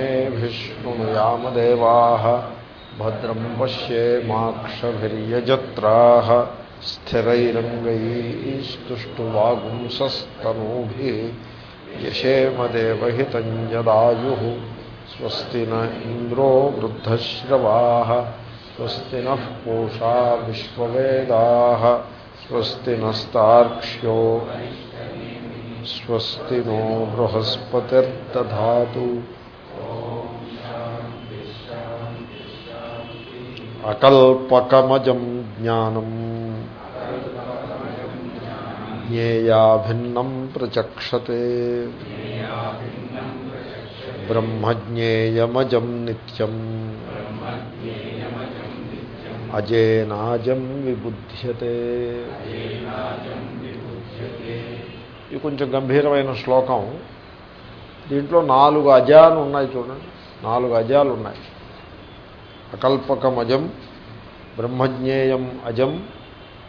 विष्णुयामदेवाः भद्रं पश्येमाक्षभिर्यजत्राः स्थिरैरङ्गैस्तुष्टुवागुंसस्तनूभिः यशेमदेवहितं यदायुः स्वस्ति न इन्द्रो वृद्धश्रवाः, स्वस्ति नः पूषा स्वस्ति नस्तार्क्ष्यो स्वस्ति नो बृहस्पतिर्दधातु। అకల్పకమజం జ్ఞానం. జ్ఞేయాభిన్నం ప్రచక్షతే. బ్రహ్మజ్ఞేయమజం నిత్యం. అజేనాజం విబుధ్యతే. ఇది కొంచెం గంభీరమైన శ్లోకం. దీంట్లో నాలుగు అజాలు ఉన్నాయి చూడండి. నాలుగు అజాలు ఉన్నాయి అకల్పకమజం బ్రహ్మజ్ఞేయం అజం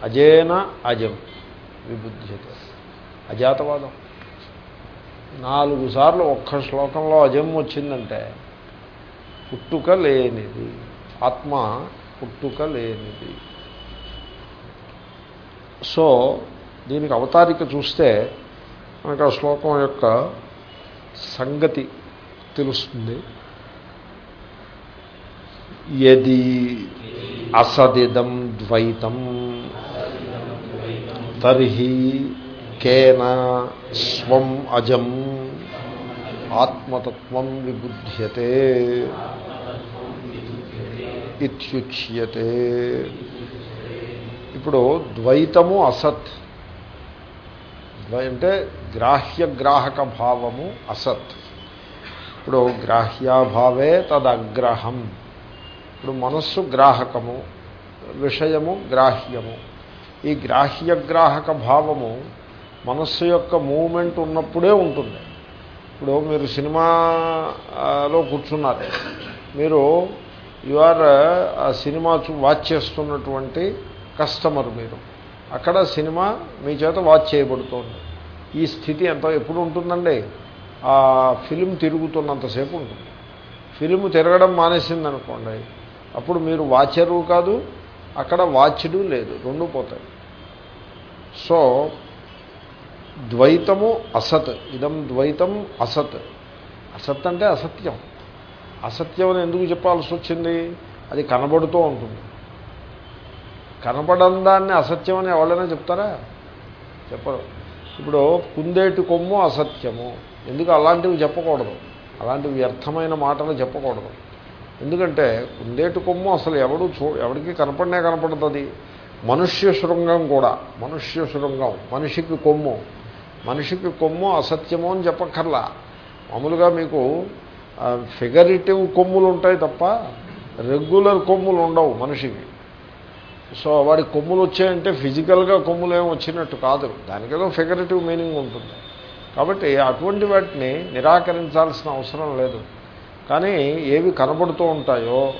అజేన అజం విబుద్ధ్యత అజాతవాదం. నాలుగు సార్లు ఒక్క శ్లోకంలో అజం వచ్చిందంటే పుట్టుక లేనిది. ఆత్మ పుట్టుక లేనిది. సో దీనికి అవతారిక చూస్తే మనకు ఆ శ్లోకం యొక్క సంగతి తెలుస్తుంది. యది అసదిదం ద్వైతం. తర్హి కేన స్వం అజం. ఆత్మతత్వం విబుధ్యతే. ఇత్యుచ్యతే. ఇప్పుడు ద్వైతము అసత్. అంటే గ్రాహ్యగ్రాహక భావము అసత్. ఇప్పుడు గ్రాహ్యాభావే తదగ్రహం. ఇప్పుడు మనస్సు గ్రాహకము విషయము గ్రాహ్యము. ఈ గ్రాహ్య గ్రాహక భావము మనస్సు యొక్క మూమెంట్ ఉన్నప్పుడే ఉంటుంది. ఇప్పుడు మీరు సినిమాలో కూర్చున్నారు. మీరు యు ఆర్ ఆ సినిమా వాచ్ చేస్తున్నటువంటి కస్టమర్ మీరు. అక్కడ సినిమా మీ చేత వాచ్ చేయబడుతోంది. ఈ స్థితి ఎంత ఎప్పుడు ఉంటుందండి? ఆ ఫిలిం తిరుగుతున్నంతసేపు ఉంటుంది. ఫిలిం తిరగడం మానేసిందనుకోండి అప్పుడు మీరు వాచరు కాదు అక్కడ వాచ్డు లేదు రెండు పోతాయి. సో ద్వైతము అసత్ ఇదం ద్వైతం అసత్. అసత్ అంటే అసత్యం. అసత్యం అని ఎందుకు చెప్పాల్సి వచ్చింది? అది కనబడుతూ ఉంటుంది. కనపడం దాన్ని అసత్యం అని ఎవరైనా చెప్తారా? చెప్పరు. ఇప్పుడు కుందేటి కొమ్ము అసత్యము. ఎందుకు అలాంటివి చెప్పకూడదు? అలాంటి వ్యర్థమైన మాటలు చెప్పకూడదు. ఎందుకంటే కుందేటి కొమ్ము అసలు ఎవడు చూ ఎవడికి కనపడినే కనపడుతుంది. మనుష్య శృంగం కూడా మనుష్య శృంగం మనిషికి కొమ్ము. మనిషికి కొమ్ము అసత్యము అని చెప్పక్కర్లా. మామూలుగా మీకు ఫిగరిటివ్ కొమ్ములు ఉంటాయి తప్ప రెగ్యులర్ కొమ్ములు ఉండవు మనిషికి. సో వాడి కొమ్ములు వచ్చాయంటే ఫిజికల్గా కొమ్ములు ఏమి వచ్చినట్టు కాదు. దానికేదో ఫిగరేటివ్ మీనింగ్ ఉంటుంది. కాబట్టి అటువంటి వాటిని నిరాకరించాల్సిన అవసరం లేదు. కానీ ఏవి కనబడుతూ ఉంటాయో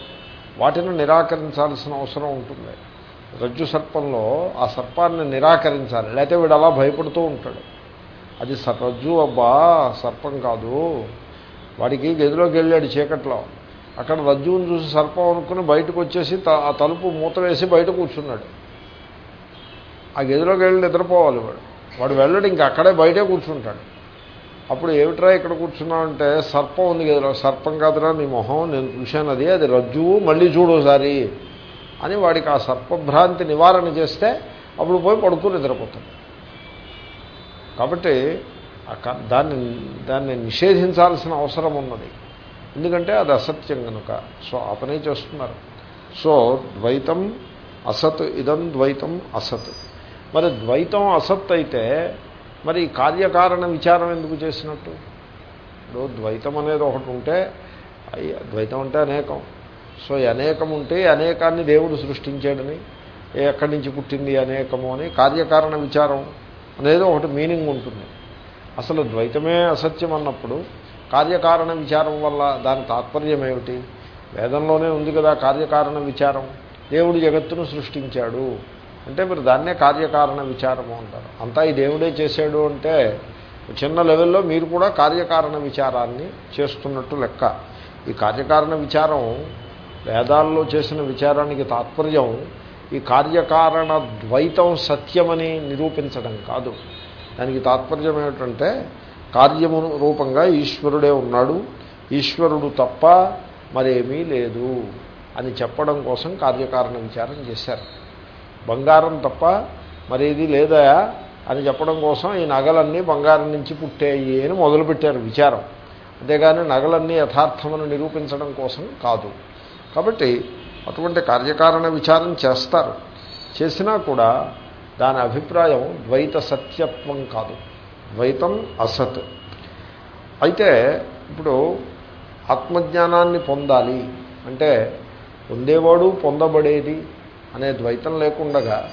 వాటిని నిరాకరించాల్సిన అవసరం ఉంటుంది. రజ్జు సర్పంలో ఆ సర్పాన్ని నిరాకరించాలి లేకపోతే వీడు అలా భయపడుతూ ఉంటాడు. అది రజ్జు అబ్బా సర్పం కాదు. వాడికి గదిలోకి వెళ్ళాడు చీకట్లో. అక్కడ రజ్జువుని చూసి సర్పం అనుకుని బయటకు వచ్చేసి ఆ తలుపు మూత వేసి బయట కూర్చున్నాడు. ఆ గదిలోకి వెళ్ళి నిద్రపోవాలి వాడు. వాడు వెళ్ళడు ఇంకా అక్కడే బయటే కూర్చుంటాడు. అప్పుడు ఏమిట్రా ఇక్కడ కూర్చున్నావంటే సర్పం ఉంది కదా సర్పం కాదురా నీ మొహం నేను చూశాను అది అది రజ్జువు మళ్ళీ చూడోసారి అని వాడికి ఆ సర్పభ్రాంతి నివారణ చేస్తే అప్పుడు పోయి పడుకుని నిద్రపోతాడు. కాబట్టి దాన్ని దాన్ని నిషేధించాల్సిన అవసరం ఉన్నది. ఎందుకంటే అది అసత్యం కనుక సో ఆ పని చేస్తున్నారు. సో ద్వైతం అసత్ ఇదం ద్వైతం అసత్. మరి ద్వైతం అసత్ అయితే మరి కార్యకారణ విచారం ఎందుకు చేసినట్టు? ఇప్పుడు ద్వైతం అనేది ఒకటి ఉంటే ద్వైతం అంటే అనేకం. సో అనేకం ఉంటే అనేకాన్ని దేవుడు సృష్టించాడని ఎక్కడి నుంచి పుట్టింది అనేకము అని కార్యకారణ విచారం అనేది ఒకటి మీనింగ్ ఉంటుంది. అసలు ద్వైతమే అసత్యం అన్నప్పుడు కార్యకారణ విచారం వల్ల దాని తాత్పర్యం ఏమిటి? వేదంలోనే ఉంది కదా కార్యకారణ విచారం. దేవుడు జగత్తును సృష్టించాడు. అంటే మీరు దాన్నే కార్యకారణ విచారము అంటారు. అంతా ఈ దేవుడే చేశాడు అంటే చిన్న లెవెల్లో మీరు కూడా కార్యకారణ విచారాన్ని చేస్తున్నట్టు లెక్క. ఈ కార్యకారణ విచారం వేదాల్లో చేసిన విచారానికి తాత్పర్యం ఈ కార్యకారణ ద్వైతం సత్యమని నిరూపించడం కాదు. దానికి తాత్పర్యం ఏమిటంటే కార్యము రూపంగా ఈశ్వరుడే ఉన్నాడు. ఈశ్వరుడు తప్ప మరేమీ లేదు అని చెప్పడం కోసం కార్యకారణ విచారం చేశారు. బంగారం తప్ప మరేది లేదా అని చెప్పడం కోసం ఈ నగలన్నీ బంగారం నుంచి పుట్టాయి అని మొదలుపెట్టారు విచారం. అంతేగాని నగలన్నీ యథార్థమని నిరూపించడం కోసం కాదు. కాబట్టి అటువంటి కార్యకారణ విచారం చేస్తారు. చేసినా కూడా దాని అభిప్రాయం ద్వైత సత్యత్వం కాదు. ద్వైతం అసత్. అయితే ఇప్పుడు ఆత్మజ్ఞానాన్ని పొందాలి అంటే పొందేవాడు పొందబడేది అనే ద్వైతం లేకుండగా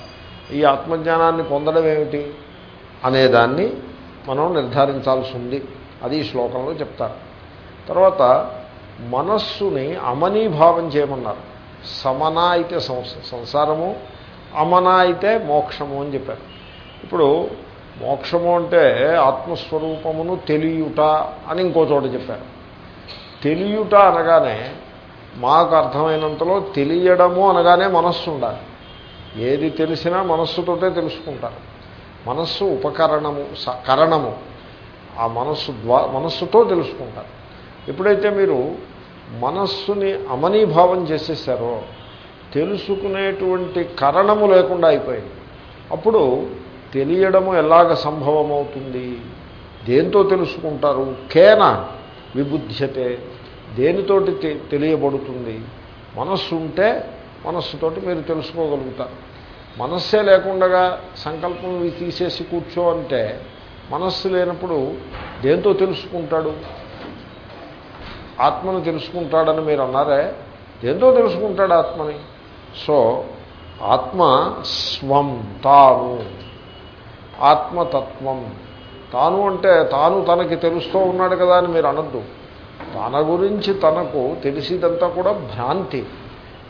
ఈ ఆత్మజ్ఞానాన్ని పొందడం ఏమిటి అనేదాన్ని మనం నిర్ధారించాల్సి ఉంది. అది ఈ శ్లోకంలో చెప్తారు. తర్వాత మనస్సుని అమనీభావం చేయమన్నారు. సమన అయితే సంసారము అమన అయితే మోక్షము అని చెప్పారు. ఇప్పుడు మోక్షము అంటే ఆత్మస్వరూపమును తెలియుట అని ఇంకో చోట చెప్పారు. తెలియుట అనగానే మాకు అర్థమైనంతలో తెలియడము అనగానే మనస్సు ఉండాలి. ఏది తెలిసినా మనస్సుతోటే తెలుసుకుంటారు. మనస్సు ఉపకరణము కరణము. ఆ మనస్సు ద్వా మనస్సుతో తెలుసుకుంటారు. ఎప్పుడైతే మీరు మనస్సుని అమనీభావం చేసేసారో తెలుసుకునేటువంటి కరణము లేకుండా అయిపోయింది. అప్పుడు తెలియడము ఎలాగ సంభవమవుతుంది? దేంతో తెలుసుకుంటారు? కేన విబుద్ధ్యతే దేనితోటి తెలియబడుతుంది? మనస్సు ఉంటే మనస్సుతోటి మీరు తెలుసుకోగలుగుతారు. మనస్సే లేకుండా సంకల్పం తీసేసి కూర్చో అంటే మనస్సు లేనప్పుడు దేంతో తెలుసుకుంటాడు? ఆత్మను తెలుసుకుంటాడని మీరు అన్నారే దేంతో తెలుసుకుంటాడు ఆత్మని? సో ఆత్మ స్వం తాను. ఆత్మతత్వం. తాను అంటే తాను తనకి తెలుస్తూ ఉన్నాడు కదా అని మీరు అనద్దు. తన గురించి తనకు తెలిసిదంతా కూడా భ్రాంతి.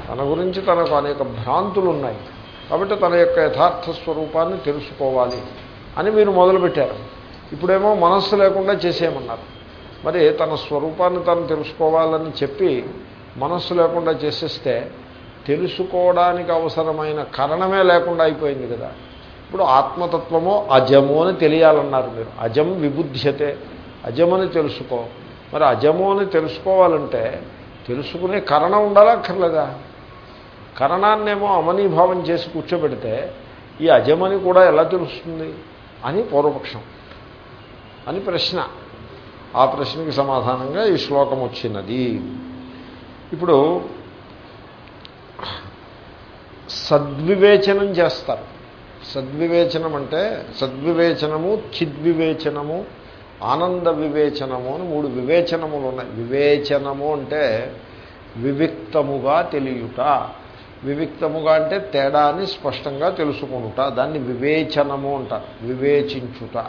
తన గురించి తనకు అనేక భ్రాంతులు ఉన్నాయి కాబట్టి తన యొక్క యథార్థ స్వరూపాన్ని తెలుసుకోవాలి అని మీరు మొదలుపెట్టారు. ఇప్పుడేమో మనస్సు లేకుండా చేసేయమన్నారు. మరి తన స్వరూపాన్ని తను తెలుసుకోవాలని చెప్పి మనస్సు లేకుండా చేసేస్తే తెలుసుకోవడానికి అవసరమైన కారణమే లేకుండా అయిపోయింది కదా. ఇప్పుడు ఆత్మతత్వమో అజము అని తెలియాలన్నారు మీరు. అజం విబుద్ధ్యతే అజమని తెలుసుకో. మరి అజము అని తెలుసుకోవాలంటే తెలుసుకునే కరణం ఉండాలా అక్కర్లేదా కరణాన్నేమో అమనీభావం చేసి కూర్చోబెడితే ఈ అజమని కూడా ఎలా తెలుస్తుంది అని పూర్వపక్షం. అని ప్రశ్న. ఆ ప్రశ్నకి సమాధానంగా ఈ శ్లోకం వచ్చినది. ఇప్పుడు సద్వివేచనం చేస్తారు. సద్వివేచనం అంటే సద్వివేచనము చిద్వివేచనము ఆనంద వివేచనము అని మూడు వివేచనములు ఉన్నాయి. వివేచనము అంటే వివిక్తముగా తెలియుట. వివిక్తముగా అంటే తేడాని స్పష్టంగా తెలుసుకుంట దాన్ని వివేచనము అంటారు. వివేచించుట.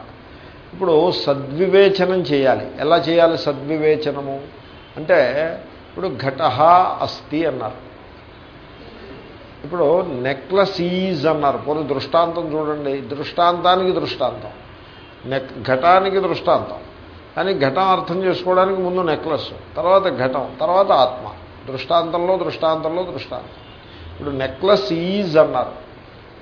ఇప్పుడు సద్వివేచనం చేయాలి. ఎలా చేయాలి సద్వివేచనము? అంటే ఇప్పుడు ఘట అస్థి అన్నారు. ఇప్పుడు నెక్లెస్ ఈజ్ అన్నారు. పోనీ దృష్టాంతం చూడండి. దృష్టాంతానికి దృష్టాంతం. నెక్ ఘటానికి దృష్టాంతం. కానీ ఘటం అర్థం చేసుకోవడానికి ముందు నెక్లెస్ తర్వాత ఘటం తర్వాత ఆత్మ. దృష్టాంతంలో దృష్టాంతంలో దృష్టాంతం. ఇప్పుడు నెక్లెస్ ఈజ్ అన్నారు.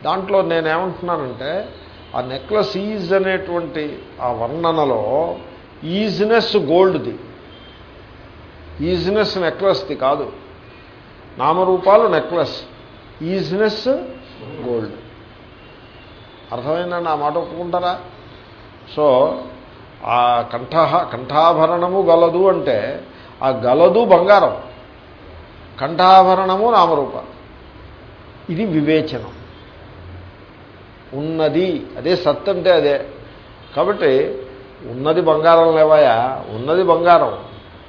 దాంట్లో నేనేమంటున్నానంటే ఆ నెక్లెస్ ఈజ్ అనేటువంటి ఆ వర్ణనలో ఈజినెస్ గోల్డ్ది. ఈజినెస్ నెక్లెస్ది కాదు. నామరూపాలు నెక్లెస్. Easiness gold. అర్థమైందండి ఆ మాట ఒప్పుకుంటారా? సో ఆ కంఠ కంఠాభరణము గలదు అంటే ఆ గలదు బంగారం. కంఠాభరణము నామరూప. ఇది వివేచనం. ఉన్నది అదే సత్ అంటే అదే. కాబట్టి ఉన్నది బంగారం లేవాయా ఉన్నది బంగారం.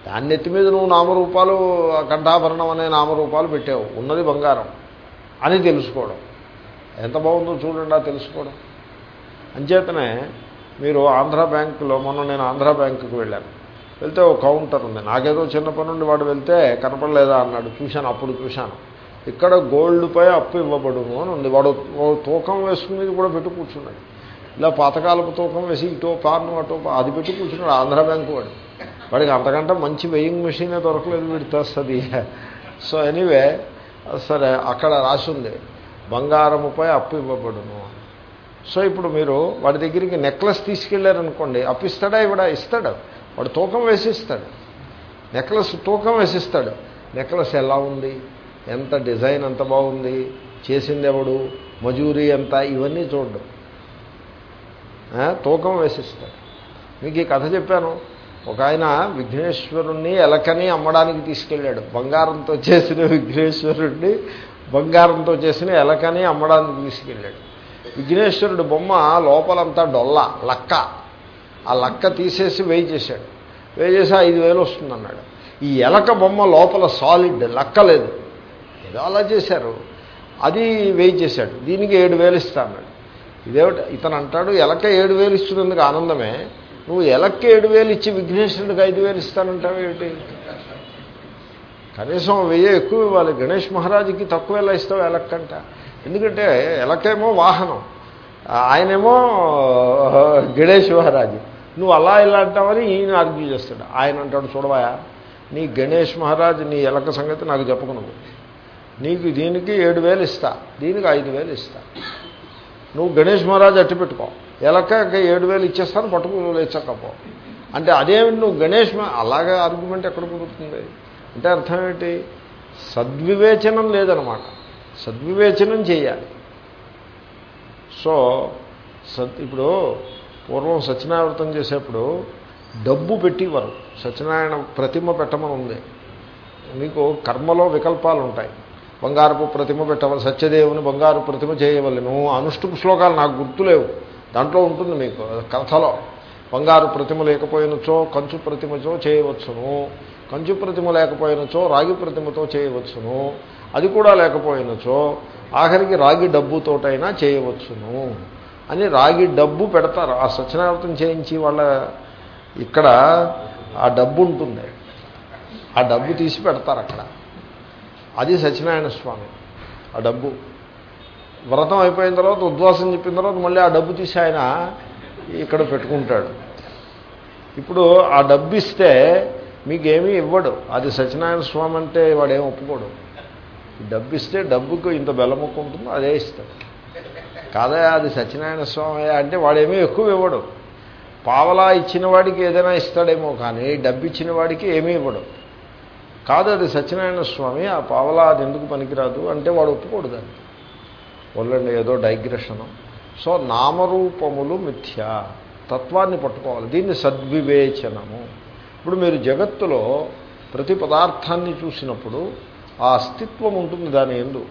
దాన్ని ఎత్తి మీద నువ్వు నామరూపాలు కంఠాభరణం అనే నామరూపాలు పెట్టావు. ఉన్నది బంగారం. అని తెలుసుకోవడం. ఎంత బాగుందో చూడండి తెలుసుకోవడం. అంచేతనే మీరు ఆంధ్ర బ్యాంకులో మొన్న నేను ఆంధ్ర బ్యాంకుకి వెళ్ళాను. వెళ్తే ఒక కౌంటర్ ఉంది. నాకేదో చిన్న పని నుండి వాడు వెళ్తే కనపడలేదా అన్నాడు. చూశాను అప్పుడు చూశాను. ఇక్కడ గోల్డ్పై అప్పు ఇవ్వబడును అని ఉంది. వాడు తూకం వేసుకునేది కూడా పెట్టు కూర్చున్నాడు. ఇలా పాతకాలపు తూకం వేసి ఇటో పాను అటో అది పెట్టి కూర్చున్నాడు ఆంధ్ర బ్యాంకు వాడు. వాడికి అంతకంటే మంచి వెయింగ్ మెషీనే దొరకలేదు వీడి తెస్తుంది సో ఎనీవే సరే అక్కడ రాసి ఉంది బంగారముపై అప్పు ఇవ్వబడును. సో ఇప్పుడు మీరు వాడి దగ్గరికి నెక్లెస్ తీసుకెళ్ళారనుకోండి అప్పిస్తాడా ఇవిడ ఇస్తాడు. వాడు తూకం వేసి ఇస్తాడు నెక్లెస్ తూకం వేసిస్తాడు. నెక్లెస్ ఎలా ఉంది? ఎంత డిజైన్ ఎంత బాగుంది? చేసింది ఎవడు? మజూరీ ఎంత? ఇవన్నీ చూడడం. తూకం వేసిస్తాడు. మీకు ఈ కథ చెప్పాను. ఒక ఆయన విఘ్నేశ్వరుణ్ణి ఎలకని అమ్మడానికి తీసుకెళ్ళాడు. బంగారంతో చేసిన విఘ్నేశ్వరుణ్ణి బంగారంతో చేసిన ఎలకని అమ్మడానికి తీసుకెళ్ళాడు. విఘ్నేశ్వరుడు బొమ్మ లోపలంతా డొల్ల లక్క. ఆ లక్క తీసేసి వేయి చేశాడు. వేయి చేసి ఐదు వేలు వస్తుందన్నాడు. ఈ ఎలక బొమ్మ లోపల సాలిడ్ లక్క లేదు. ఏదో అలా చేశారు. అది వేయి చేశాడు. దీనికి ఏడు వేలు ఇస్తా అన్నాడు. ఇదేమిటి? ఇతను అంటాడు ఎలక ఏడు వేలు ఇస్తున్నందుకు ఆనందమే. నువ్వు ఎలక్క ఏడు వేలు ఇచ్చి విఘ్నేశ్వరుడికి ఐదు వేలు ఇస్తానంటావు ఏమిటి? కనీసం వెయ్యి ఎక్కువ ఇవ్వాలి. గణేష్ మహారాజుకి తక్కువ ఎలా ఇస్తావు ఎలక్కంట. ఎందుకంటే ఎలకేమో వాహనం. ఆయనేమో గణేష్ మహారాజు. నువ్వు అలా ఇలా అంటావని ఈయన ఆర్గ్యూ చేస్తాడు. ఆయన అంటాడు చూడవా నీ గణేష్ మహారాజ్ నీ ఎలక సంగతి నాకు చెప్పకు నీకు దీనికి ఏడు వేలు ఇస్తా. దీనికి ఐదు వేలు ఇస్తా. నువ్వు గణేష్ మహారాజ్ అట్టి పెట్టుకో. ఎలక ఏడు వేలు ఇచ్చేస్తాను పట్టుకుని లేచకపో. అంటే అదేమిటి నువ్వు గణేష్ అలాగే ఆర్గ్యుమెంట్ ఎక్కడ కుదురుతుంది? అంటే అర్థం ఏంటి? సద్వివేచనం లేదనమాట సద్వివేచనం చేయాలి. సో సత్ ఇప్పుడు పూర్వం సత్యనారాయణతం చేసేప్పుడు డబ్బు పెట్టేవారు. సత్యనారాయణ ప్రతిమ పెట్టమని ఉంది మీకు కర్మలో వికల్పాలు ఉంటాయి బంగారపు ప్రతిమ పెట్టవాలి సత్యదేవుని బంగారు ప్రతిమ చేయవలను అనుష్టుపు శ్లోకాలు నాకు గుర్తులేవు. దాంట్లో ఉంటుంది మీకు కథలో. బంగారు ప్రతిమ లేకపోయినచో కంచు ప్రతిమచో చేయవచ్చును. కంచు ప్రతిమ లేకపోయినచో రాగి ప్రతిమతో చేయవచ్చును. అది కూడా లేకపోయినచో ఆఖరికి రాగి డబ్బుతోటైనా చేయవచ్చును. అని రాగి డబ్బు పెడతారు. ఆ సత్యనారతం చేయించి వాళ్ళ ఇక్కడ ఆ డబ్బు ఉంటుంది. ఆ డబ్బు తీసి పెడతారు అక్కడ. అది సత్యనారాయణ స్వామి ఆ డబ్బు. వ్రతం అయిపోయిన తర్వాత ఉద్వాసం చెప్పిన తర్వాత మళ్ళీ ఆ డబ్బు తీసి ఆయన ఇక్కడ పెట్టుకుంటాడు. ఇప్పుడు ఆ డబ్బు ఇస్తే మీకేమీ ఇవ్వడు. అది సత్యనారాయణ స్వామి అంటే వాడేం ఒప్పుకోడు. డబ్బు ఇస్తే డబ్బుకు ఇంత బెల్లం ఉంటుందో అదే ఇస్తాడు. కాదా అది సత్యనారాయణ స్వామి అంటే వాడేమీ ఎక్కువ ఇవ్వడు. పావలా ఇచ్చిన వాడికి ఏదైనా ఇస్తాడేమో కానీ డబ్బు ఇచ్చిన వాడికి ఏమీ ఇవ్వడు. కాదు అది సత్యనారాయణ స్వామి ఆ పావలా అది ఎందుకు పనికిరాదు అంటే వాడు ఒప్పుకోడు దాన్ని. వల్లండి ఏదో డైగ్రెషను. సో నామరూపములు మిథ్య. తత్వాన్ని పట్టుకోవాలి. దీన్ని సద్వివేచనము. ఇప్పుడు మీరు జగత్తులో ప్రతి పదార్థాన్ని చూసినప్పుడు ఆ అస్తిత్వం ఉంటుంది దాని ఎందు.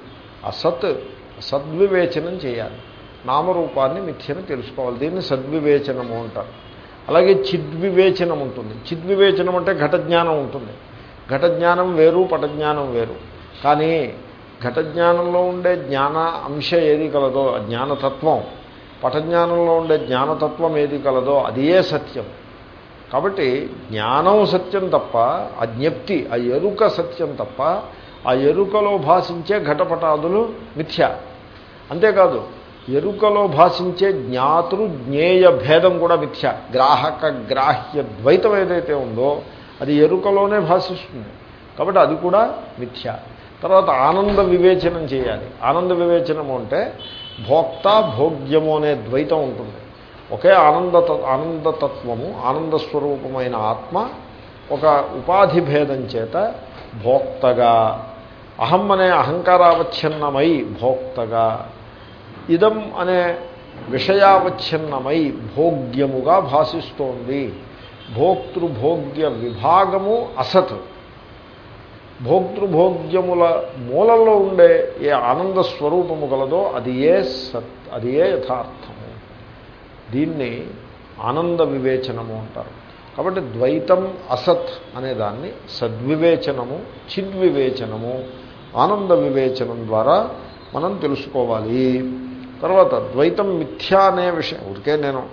ఆ సత్ సద్వివేచనం చేయాలి. నామరూపాన్ని మిథ్యను తెలుసుకోవాలి. దీన్ని సద్వివేచనము అంటారు. అలాగే చిద్వివేచనం ఉంటుంది. చిద్వివేచనం అంటే ఘటజ్ఞానం ఉంటుంది. ఘటజ్ఞానం వేరు పటజ్ఞానం వేరు. కానీ ఘటజ్ఞానంలో ఉండే జ్ఞాన అంశ ఏది కలదో జ్ఞానతత్వం పటజ్ఞానంలో ఉండే జ్ఞానతత్వం ఏది కలదో అదే సత్యం. కాబట్టి జ్ఞానం సత్యం తప్ప ఆ జ్ఞప్తి ఆ ఎరుక సత్యం తప్ప ఆ ఎరుకలో భాషించే ఘటపటాదులు మిథ్య. అంతేకాదు ఎరుకలో భాషించే జ్ఞాతృ జ్ఞేయ భేదం కూడా మిథ్య. గ్రాహక గ్రాహ్య ద్వైతం ఏదైతే ఉందో అది ఎరుకలోనే భాషిస్తుంది. కాబట్టి అది కూడా మిథ్య. తర్వాత ఆనంద వివేచనం చేయాలి. ఆనంద వివేచనము అంటే భోక్త భోగ్యము అనే ద్వైతం ఉంటుంది. ఒకే ఆనంద ఆనందతత్వము ఆనంద స్వరూపమైన ఆత్మ ఒక ఉపాధి భేదం చేత భోక్తగా. అహం అనే అహంకారావచ్ఛిన్నమై భోక్తగా. ఇదం అనే విషయావచ్ఛిన్నమై భోగ్యముగా భాషిస్తోంది భోక్తృభోగ్య విభాగము అసత్. భోక్తృభోగ్యముల మూలంలో ఉండే ఏ ఆనంద స్వరూపము గలదో అది ఏ సత్ అది ఏ యథార్థము. దీన్ని ఆనంద వివేచనము అంటారు. కాబట్టి ద్వైతం అసత్ అనేదాన్ని సద్వివేచనము చిద్వివేచనము ఆనంద వివేచనం ద్వారా మనం తెలుసుకోవాలి. తర్వాత ద్వైతం మిథ్యా అనే విషయం ఊరికే నేను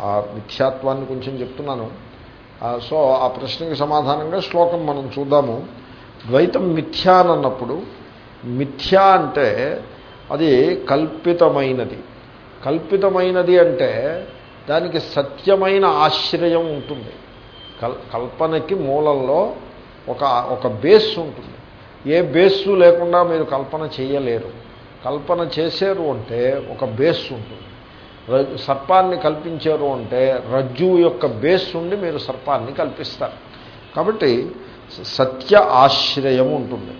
ఆ మిథ్యాత్వాన్ని కొంచెం చెప్తున్నాను. సో ఆ ప్రశ్నకి సమాధానంగా శ్లోకం మనం చూద్దాము. ద్వైతం మిథ్యా అన్నప్పుడు మిథ్యా అంటే అది కల్పితమైనది. కల్పితమైనది అంటే దానికి సత్యమైన ఆశ్రయం ఉంటుంది. కల్ కల్పనకి మూలంలో ఒక ఒక బేస్ ఉంటుంది. ఏ బేస్సు లేకుండా మీరు కల్పన చేయలేరు. కల్పన చేశారు అంటే ఒక బేస్ ఉంటుంది. సర్పాన్ని కల్పించారు అంటే రజ్జువు యొక్క బేస్ ఉండి మీరు సర్పాన్ని కల్పిస్తారు. కాబట్టి సత్య ఆశ్రయం ఉంటుంది.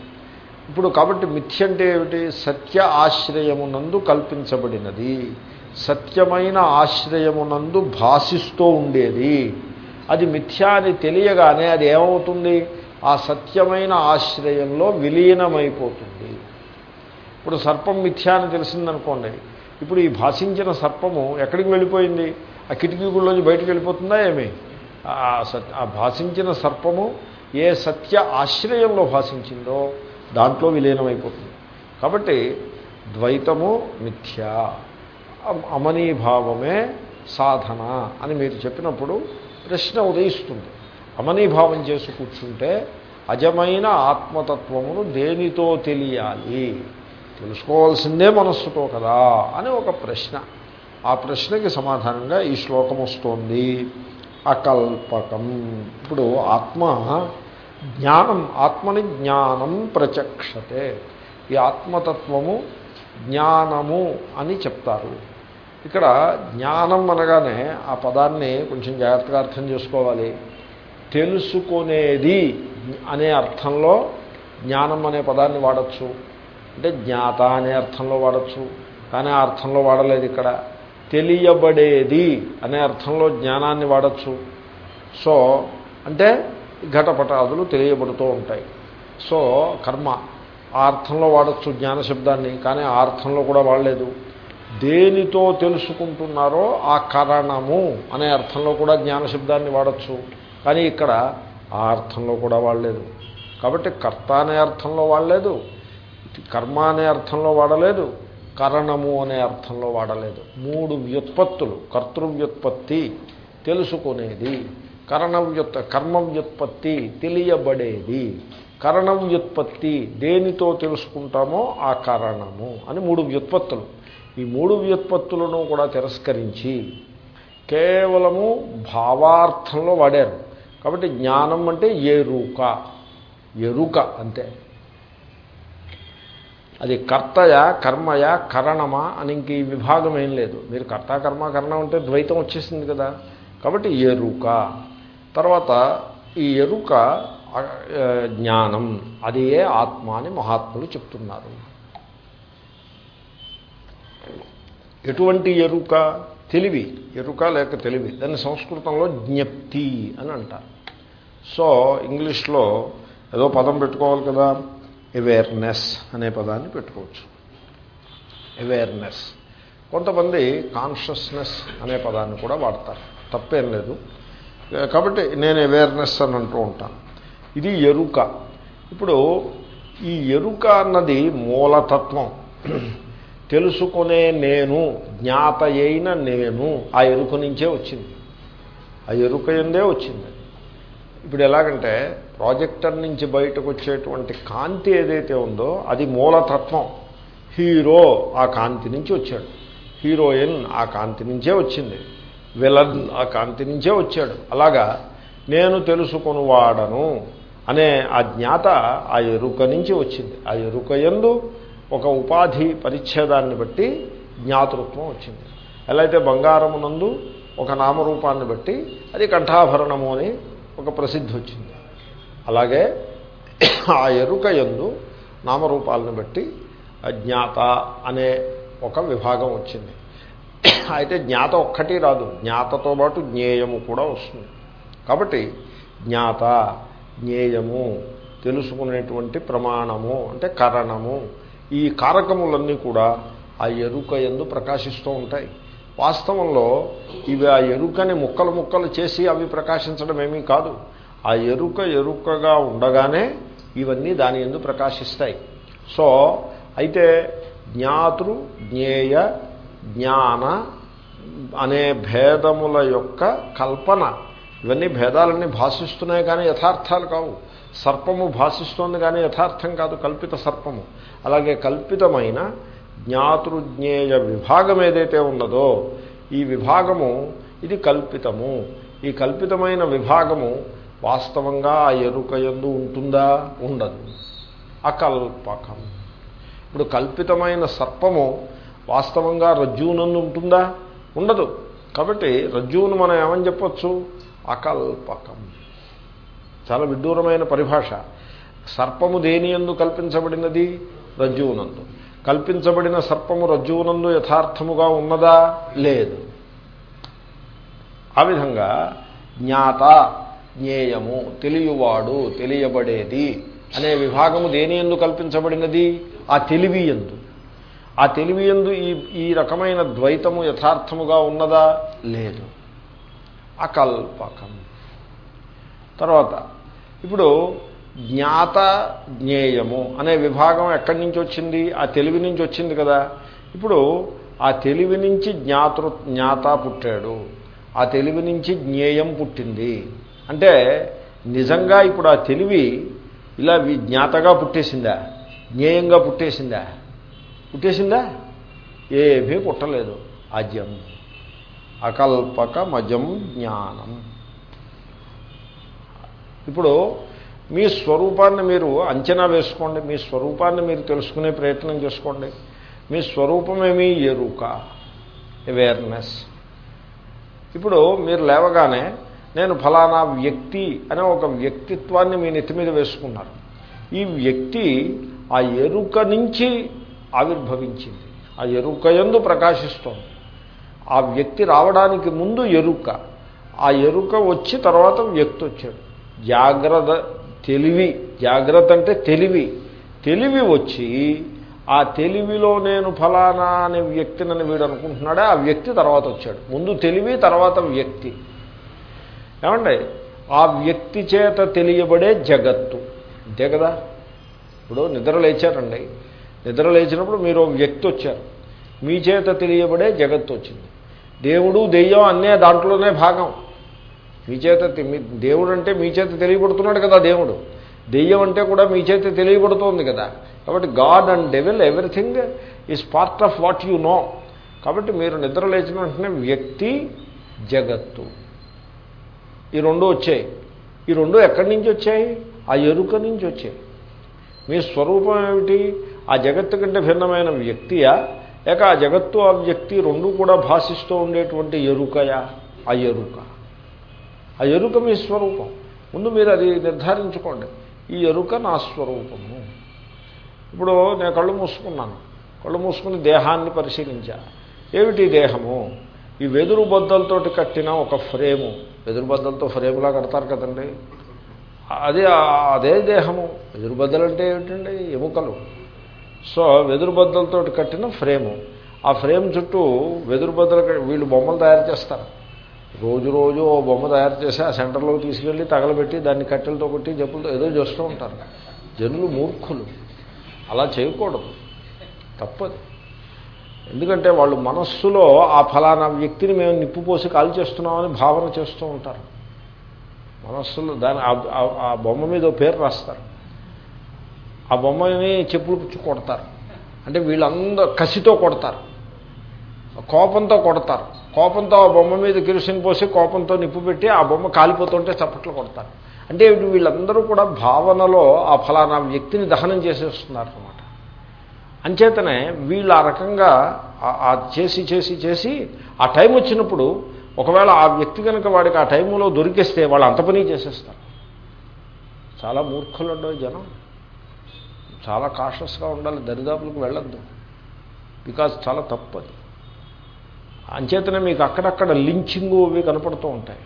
ఇప్పుడు కాబట్టి మిథ్య అంటే ఏమిటి? సత్య ఆశ్రయమునందు కల్పించబడినది. సత్యమైన ఆశ్రయమునందు భాషిస్తూ ఉండేది. అది మిథ్యా అని తెలియగానే అది ఏమవుతుంది? ఆ సత్యమైన ఆశ్రయంలో విలీనమైపోతుంది. ఇప్పుడు సర్పం మిథ్యా అని తెలిసిందనుకోండి. ఇప్పుడు ఈ భాషించిన సర్పము ఎక్కడికి వెళ్ళిపోయింది? ఆ కిటికీ గుళ్ళోంచి బయటికి వెళ్ళిపోతుందా ఏమి? ఆ సత్ ఆ భాషించిన సర్పము ఏ సత్య ఆశ్రయంలో భాషించిందో దాంట్లో విలీనమైపోతుంది. కాబట్టి ద్వైతము మిథ్య అమనీభావమే సాధన అని మీరు చెప్పినప్పుడు ప్రశ్న ఉదయిస్తుంది. అమనీభావం చేసి కూర్చుంటే అజమైన ఆత్మతత్వమును దేనితో తెలియాలి? తెలుసుకోవాల్సిందే మనస్సుతో కదా అని ఒక ప్రశ్న. ఆ ప్రశ్నకి సమాధానంగా ఈ శ్లోకం వస్తోంది. అకల్పకం. ఇప్పుడు ఆత్మ జ్ఞానం ఆత్మని జ్ఞానం ప్రచక్షతే. ఈ ఆత్మతత్వము జ్ఞానము అని చెప్తారు. ఇక్కడ జ్ఞానం అనగానే ఆ పదాన్ని కొంచెం జాగ్రత్తగా అర్థం చేసుకోవాలి. తెలుసుకునేది అనే అర్థంలో జ్ఞానం అనే పదాన్ని వాడచ్చు. అంటే జ్ఞాత అనే అర్థంలో వాడచ్చు. కానీ ఆ అర్థంలో వాడలేదు ఇక్కడ. తెలియబడేది అనే అర్థంలో జ్ఞానాన్ని వాడచ్చు. సో అంటే ఘటపటాదులు తెలియబడుతూ ఉంటాయి. సో కర్మ ఆ అర్థంలో వాడచ్చు జ్ఞానశబ్దాన్ని కానీ ఆ అర్థంలో కూడా వాడలేదు. దేనితో తెలుసుకుంటున్నారో ఆ కరణము అనే అర్థంలో కూడా జ్ఞానశబ్దాన్ని వాడచ్చు. కానీ ఇక్కడ ఆ అర్థంలో కూడా వాడలేదు. కాబట్టి కర్త అనే అర్థంలో వాడలేదు కర్మ అనే అర్థంలో వాడలేదు కరణము అనే అర్థంలో వాడలేదు. మూడు వ్యుత్పత్తులు కర్తృవ్యుత్పత్తి తెలుసుకునేది. కరణ వ్యుత్ కర్మ వ్యుత్పత్తి తెలియబడేది. కరణ వ్యుత్పత్తి దేనితో తెలుసుకుంటామో ఆ కారణము అని మూడు వ్యుత్పత్తులు. ఈ మూడు వ్యుత్పత్తులను కూడా తిరస్కరించి కేవలము భావార్థంలో వాడారు. కాబట్టి జ్ఞానం అంటే ఎరుక ఎరుక అంతే. అది కర్తయ కర్మయ కరణమా అని ఇంక ఈ విభాగం ఏం లేదు. మీరు కర్త కర్మ కరణం అంటే ద్వైతం వచ్చేసింది కదా. కాబట్టి ఎరుక తర్వాత ఈ ఎరుక జ్ఞానం అది ఏ ఆత్మ అని మహాత్ములు చెప్తున్నారు. ఎటువంటి ఎరుక? తెలివి. ఎరుక లేక తెలివి. దాన్ని సంస్కృతంలో జ్ఞప్తి అని అంటారు. సో ఇంగ్లీష్లో ఏదో పదం పెట్టుకోవాలి కదా. అవేర్నెస్ అనే పదాన్ని పెట్టుకోవచ్చు. అవేర్నెస్. కొంతమంది కాన్షియస్నెస్ అనే పదాన్ని కూడా వాడతారు. తప్పేం లేదు. కాబట్టి నేను అవేర్నెస్ అని అంటూ ఉంటాను. ఇది ఎరుక. ఇప్పుడు ఈ ఎరుక అన్నది మూలతత్వం. తెలుసుకునే నేను జ్ఞాత అయిన నేను ఆ ఎరుక నుంచే వచ్చింది. ఆ ఎరుక ఎందే వచ్చింది. ఇప్పుడు ఎలాగంటే ప్రాజెక్టర్ నుంచి బయటకు వచ్చేటువంటి కాంతి ఏదైతే ఉందో అది మూలతత్వం. హీరో ఆ కాంతి నుంచి వచ్చాడు. హీరోయిన్ ఆ కాంతి నుంచే వచ్చింది. విలన్ ఆ కాంతి నుంచే వచ్చాడు. అలాగా నేను తెలుసుకొని వాడను అనే ఆ జ్ఞాత ఆ ఎరుక నుంచి వచ్చింది. ఆ ఎరుక ఎందు ఒక ఉపాధి పరిచ్ఛేదాన్ని బట్టి జ్ఞాతృత్వం వచ్చింది. ఎలా అయితే బంగారమునందు ఒక నామరూపాన్ని బట్టి అది కంఠాభరణము అని ఒక ప్రసిద్ధి వచ్చింది. అలాగే ఆ ఎరుక ఎందు నామరూపాలను బట్టి జ్ఞాత అనే ఒక విభాగం వచ్చింది. అయితే జ్ఞాత ఒక్కటి రాదు. జ్ఞాతతో పాటు జ్ఞేయము కూడా వస్తుంది. కాబట్టి జ్ఞాత జ్ఞేయము తెలుసుకునేటువంటి ప్రమాణము అంటే కరణము ఈ కారకములన్నీ కూడా ఆ ఎరుక ఎందు ప్రకాశిస్తూ ఉంటాయి. వాస్తవంలో ఇవి ఆ ఎరుకని ముక్కలు ముక్కలు చేసి అవి ప్రకాశించడం ఏమీ కాదు. ఆ ఎరుక ఎరుకగా ఉండగానే ఇవన్నీ దాని ఎందు ప్రకాశిస్తాయి. సో అయితే జ్ఞాతృ జ్ఞేయ జ్ఞాన అనే భేదముల యొక్క కల్పన. ఇవన్నీ భేదాలన్నీ భాషిస్తున్నాయి కానీ యథార్థాలు కావు. సర్పము భాషిస్తోంది కానీ యథార్థం కాదు కల్పిత సర్పము. అలాగే కల్పితమైన జ్ఞాతృజ్ఞేయ విభాగం ఏదైతే ఉన్నదో ఈ విభాగము ఇది కల్పితము. ఈ కల్పితమైన విభాగము వాస్తవంగా ఆ ఎరుక ఎందు ఉంటుందా? ఉండదు. అకల్పకం. ఇప్పుడు కల్పితమైన సర్పము వాస్తవంగా రజ్జువునందు ఉంటుందా? ఉండదు. కాబట్టి రజ్జువును మనం ఏమని చెప్పొచ్చు? అకల్పకం. చాలా విడ్డూరమైన పరిభాష. సర్పము దేని ఎందు కల్పించబడినది? రజ్జువునందు. కల్పించబడిన సర్పము రజ్జువునందు యథార్థముగా ఉన్నదా? లేదు. ఆ విధంగా జ్ఞాత జ్ఞేయము తెలియవాడు తెలియబడేది అనే విభాగము దేని ఎందు కల్పించబడినది? ఆ తెలివి ఎందు ఆ తెలివి ఎందు ఈ ఈ రకమైన ద్వైతము యథార్థముగా ఉన్నదా? లేదు. అకల్పకం. తర్వాత ఇప్పుడు జ్ఞాత జ్ఞేయము అనే విభాగం ఎక్కడి నుంచి వచ్చింది? ఆ తెలివి నుంచి వచ్చింది కదా. ఇప్పుడు ఆ తెలివి నుంచి జ్ఞాతృ జ్ఞాత పుట్టాడు. ఆ తెలివి నుంచి జ్ఞేయం పుట్టింది. అంటే నిజంగా ఇప్పుడు ఆ తెలివి ఇలా జ్ఞాతగా పుట్టేసిందా? జ్ఞేయంగా పుట్టేసిందా? పుట్టేసిందా ఏమీ పుట్టలేదు. అజం అకల్పకమజం జ్ఞానం. ఇప్పుడు మీ స్వరూపాన్ని మీరు అంచనా వేసుకోండి. మీ స్వరూపాన్ని మీరు తెలుసుకునే ప్రయత్నం చేసుకోండి. మీ స్వరూపమేమీ ఎరుక. అవేర్నెస్ ఇప్పుడు మీరు లేవగానే నేను ఫలానా వ్యక్తి అనే ఒక వ్యక్తిత్వాన్ని మీ నెత్తి మీద వేసుకున్నారు ఈ వ్యక్తి ఆ ఎరుక నుంచి ఆవిర్భవించింది. ఆ ఎరుక ఎందు ప్రకాశిస్తోంది. ఆ వ్యక్తి రావడానికి ముందు ఎరుక. ఆ ఎరుక వచ్చి తర్వాత వ్యక్తి వచ్చాడు. జాగ్రత్త తెలివి జాగ్రత్త అంటే తెలివి. తెలివి వచ్చి ఆ తెలివిలో నేను ఫలానా అనే వ్యక్తినని వీడు అనుకుంటున్నాడే? ఆ వ్యక్తి తర్వాత వచ్చాడు. ముందు తెలివి తర్వాత వ్యక్తి. ఏమండి? ఆ వ్యక్తి చేత తెలియబడే జగత్తు. అంతే కదా? ఇప్పుడు నిద్ర లేచారండి. నిద్ర లేచినప్పుడు మీరు ఒక వ్యక్తి వచ్చారు. మీ చేత తెలియబడే జగత్తు వచ్చింది. దేవుడు దెయ్యం అన్నీ దాంట్లోనే భాగం. మీ చేత దేవుడు అంటే మీ చేత తెలియబడుతున్నాడు కదా దేవుడు. దెయ్యం అంటే కూడా మీ చేత తెలియబడుతోంది కదా. కాబట్టి god and devil everything is part of what you know. కాబట్టి మీరు నిద్ర లేచిన వెంటనే వ్యక్తి జగత్తు. ఈ రెండు వచ్చాయి. ఈ రెండు ఎక్కడి నుంచి వచ్చాయి? ఆ ఎరుక నుంచి వచ్చాయి. మీ స్వరూపం ఏమిటి? ఆ జగత్తు కంటే భిన్నమైన వ్యక్తియా? లేక ఆ జగత్తు ఆ వ్యక్తి రెండు కూడా భాషిస్తూ ఉండేటువంటి ఎరుకయా? ఆ ఎరుక. ఆ ఎరుక మీ స్వరూపం. ముందు మీరు అది నిర్ధారించుకోండి. ఈ ఎరుక నా స్వరూపము. ఇప్పుడు నేను కళ్ళు మూసుకున్నాను. కళ్ళు మూసుకుని దేహాన్ని పరిశీలించా. ఏమిటి దేహము? ఈ వెదురు బద్దలతోటి కట్టిన ఒక ఫ్రేము. వెదురు బద్దలతో ఫ్రేములా కడతారు కదండి. అదే అదే దేహము. ఎదురు బద్దలు అంటే ఏమిటండి? ఎముకలు. సో వెదురు బద్దలతో కట్టిన ఫ్రేము. ఆ ఫ్రేమ్ చుట్టూ వెదురు బద్దలు వీళ్ళు బొమ్మలు తయారు చేస్తారు. రోజు రోజు ఓ బొమ్మ తయారు చేసి ఆ సెంటర్లోకి తీసుకెళ్ళి తగలబెట్టి దాన్ని కట్టెలతో కొట్టి జబ్బులతో ఏదో చేస్తూ ఉంటారు. జనులు మూర్ఖులు. అలా చేయకూడదు. తప్పదు. ఎందుకంటే వాళ్ళు మనస్సులో ఆ ఫలానా వ్యక్తిని మేము నిప్పుపోసి కాల్ చేస్తున్నామని భావన చేస్తూ ఉంటారు. మనస్సులో దాని ఆ- బొమ్మ మీద పేరు రాస్తారు. ఆ బొమ్మని చెప్పులు పుచ్చు కొడతారు. అంటే వీళ్ళందరూ కసితో కొడతారు. కోపంతో కొడతారు. కోపంతో ఆ బొమ్మ మీద కిరుసిన్ పోసి కోపంతో నిప్పు పెట్టి ఆ బొమ్మ కాలిపోతుంటే చప్పట్లు కొడతారు. అంటే వీళ్ళందరూ కూడా భావనలో ఆ ఫలానా వ్యక్తిని దహనం చేసేస్తున్నారు అనమాట అంచేతనే వీళ్ళు ఆ రకంగా చేసి చేసి చేసి ఆ టైం వచ్చినప్పుడు ఒకవేళ ఆ వ్యక్తి కనుక వాడికి ఆ టైంలో దొరికేస్తే వాళ్ళు అంత పని చేసేస్తారు. చాలా మూర్ఖులు జనం. చాలా కాషస్గా ఉండాలి దరిదాపులకు వెళ్ళద్దు. బికాజ్ చాలా తప్పు అది. అంచేతనే మీకు అక్కడక్కడ లించింగు అవి కనపడుతూ ఉంటాయి.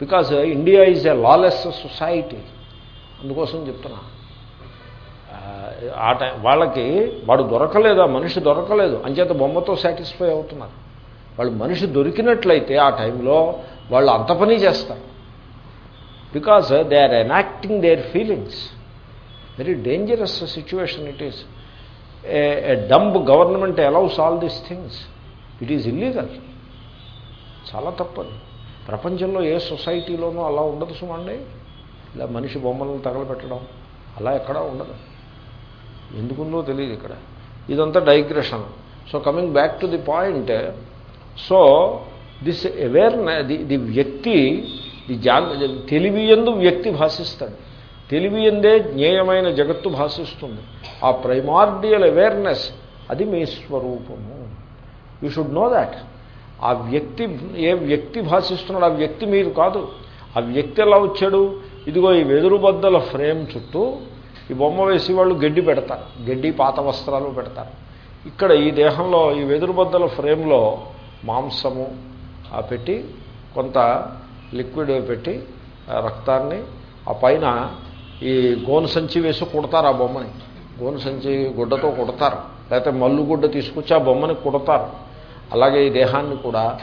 Because India is a lawless society అందుకోసం చెప్తున్నా. Uh, ఆ, ఆ టైం వాళ్ళకి వాడు దొరకలేదు ఆ మనిషి దొరకలేదు. అంచేత బొమ్మతో సాటిస్ఫై అవుతున్నారు. వాళ్ళు మనిషి దొరికినట్లయితే ఆ టైంలో వాళ్ళు అంత పని చేస్తారు. Because they are enacting their feelings very dangerous situation it is. A dumb government allows all these things. It is illegal. చాలా తప్పది. ప్రపంచంలో ఏ సొసైటీలోనూ అలా ఉండదు సుమండి. ఇలా మనిషి బొమ్మలను తగలబెట్టడం అలా ఎక్కడా ఉండదు. ఎందుకుందో తెలియదు ఇక్కడ. ఇదంతా digression. So coming back to the point so this awareness the the వ్యక్తి ది జాగ్ తెలివి ఎందు వ్యక్తి భాషిస్తాడు. తెలివి ఎందే జ్ఞేయమైన జగత్తు భాషిస్తుంది ఆ ప్రైమార్డియల్ అవేర్నెస్ అది మీ స్వరూపము. యూ షుడ్ నో దాట్ ఆ వ్యక్తి ఏ వ్యక్తి భాషిస్తున్నాడు ఆ వ్యక్తి మీరు కాదు. ఆ వ్యక్తి ఎలా వచ్చాడు? ఇదిగో ఈ వెదురు బద్దల ఫ్రేమ్ చుట్టూ ఈ బొమ్మ వేసి వాళ్ళు గడ్డి పెడతారు. గడ్డి పాత వస్త్రాలు పెడతారు. ఇక్కడ ఈ దేహంలో ఈ వెదురు బద్దల ఫ్రేమ్లో మాంసము ఆ పెట్టి కొంత లిక్విడ్ పెట్టి రక్తాన్ని ఆ పైన ఈ గోను సంచి వేసి కుడతారు ఆ బొమ్మని. గోను సంచి గుడ్డతో కుడతారు. లేకపోతే మల్లుగుడ్డ తీసుకొచ్చి ఆ బొమ్మని కుడతారు. అలాగే ఈ దేహాన్ని కూడా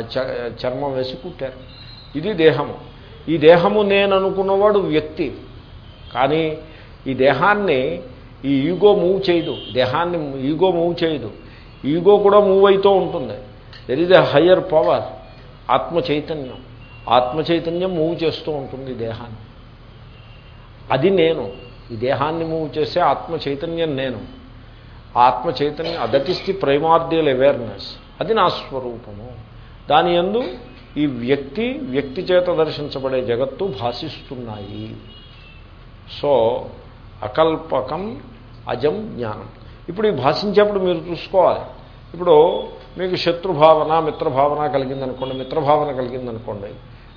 చ- చర్మం వేసి కుట్టారు. ఇది దేహము. ఈ దేహము నేను అనుకున్నవాడు వ్యక్తి. కానీ ఈ దేహాన్ని ఈ ఈగో మూవ్ చేయదు. దేహాన్ని ఈగో మూవ్ చేయదు. ఈగో కూడా మూవ్ అవుతూ ఉంటుంది. There is a higher power ఆత్మ చైతన్యం ఆత్మ చైతన్యం మూవ్ చేస్తూ ఉంటుంది ఈ దేహాన్ని. అది నేను. ఈ దేహాన్ని మూవ్ చేసే ఆత్మ చైతన్యం నేను. ఆత్మ చైతన్యం that is the primordial awareness. అది నా స్వరూపము. దాని యందు ఈ వ్యక్తి వ్యక్తి చేత దర్శించబడే జగత్తు భాషిస్తున్నాయి సో అకల్పకం అజం జ్ఞానం. ఇప్పుడు ఈ భాషించేప్పుడు మీరు చూసుకోవాలి. ఇప్పుడు మీకు శత్రుభావన మిత్రభావన కలిగిందనుకోండి మిత్రభావన కలిగిందనుకోండి.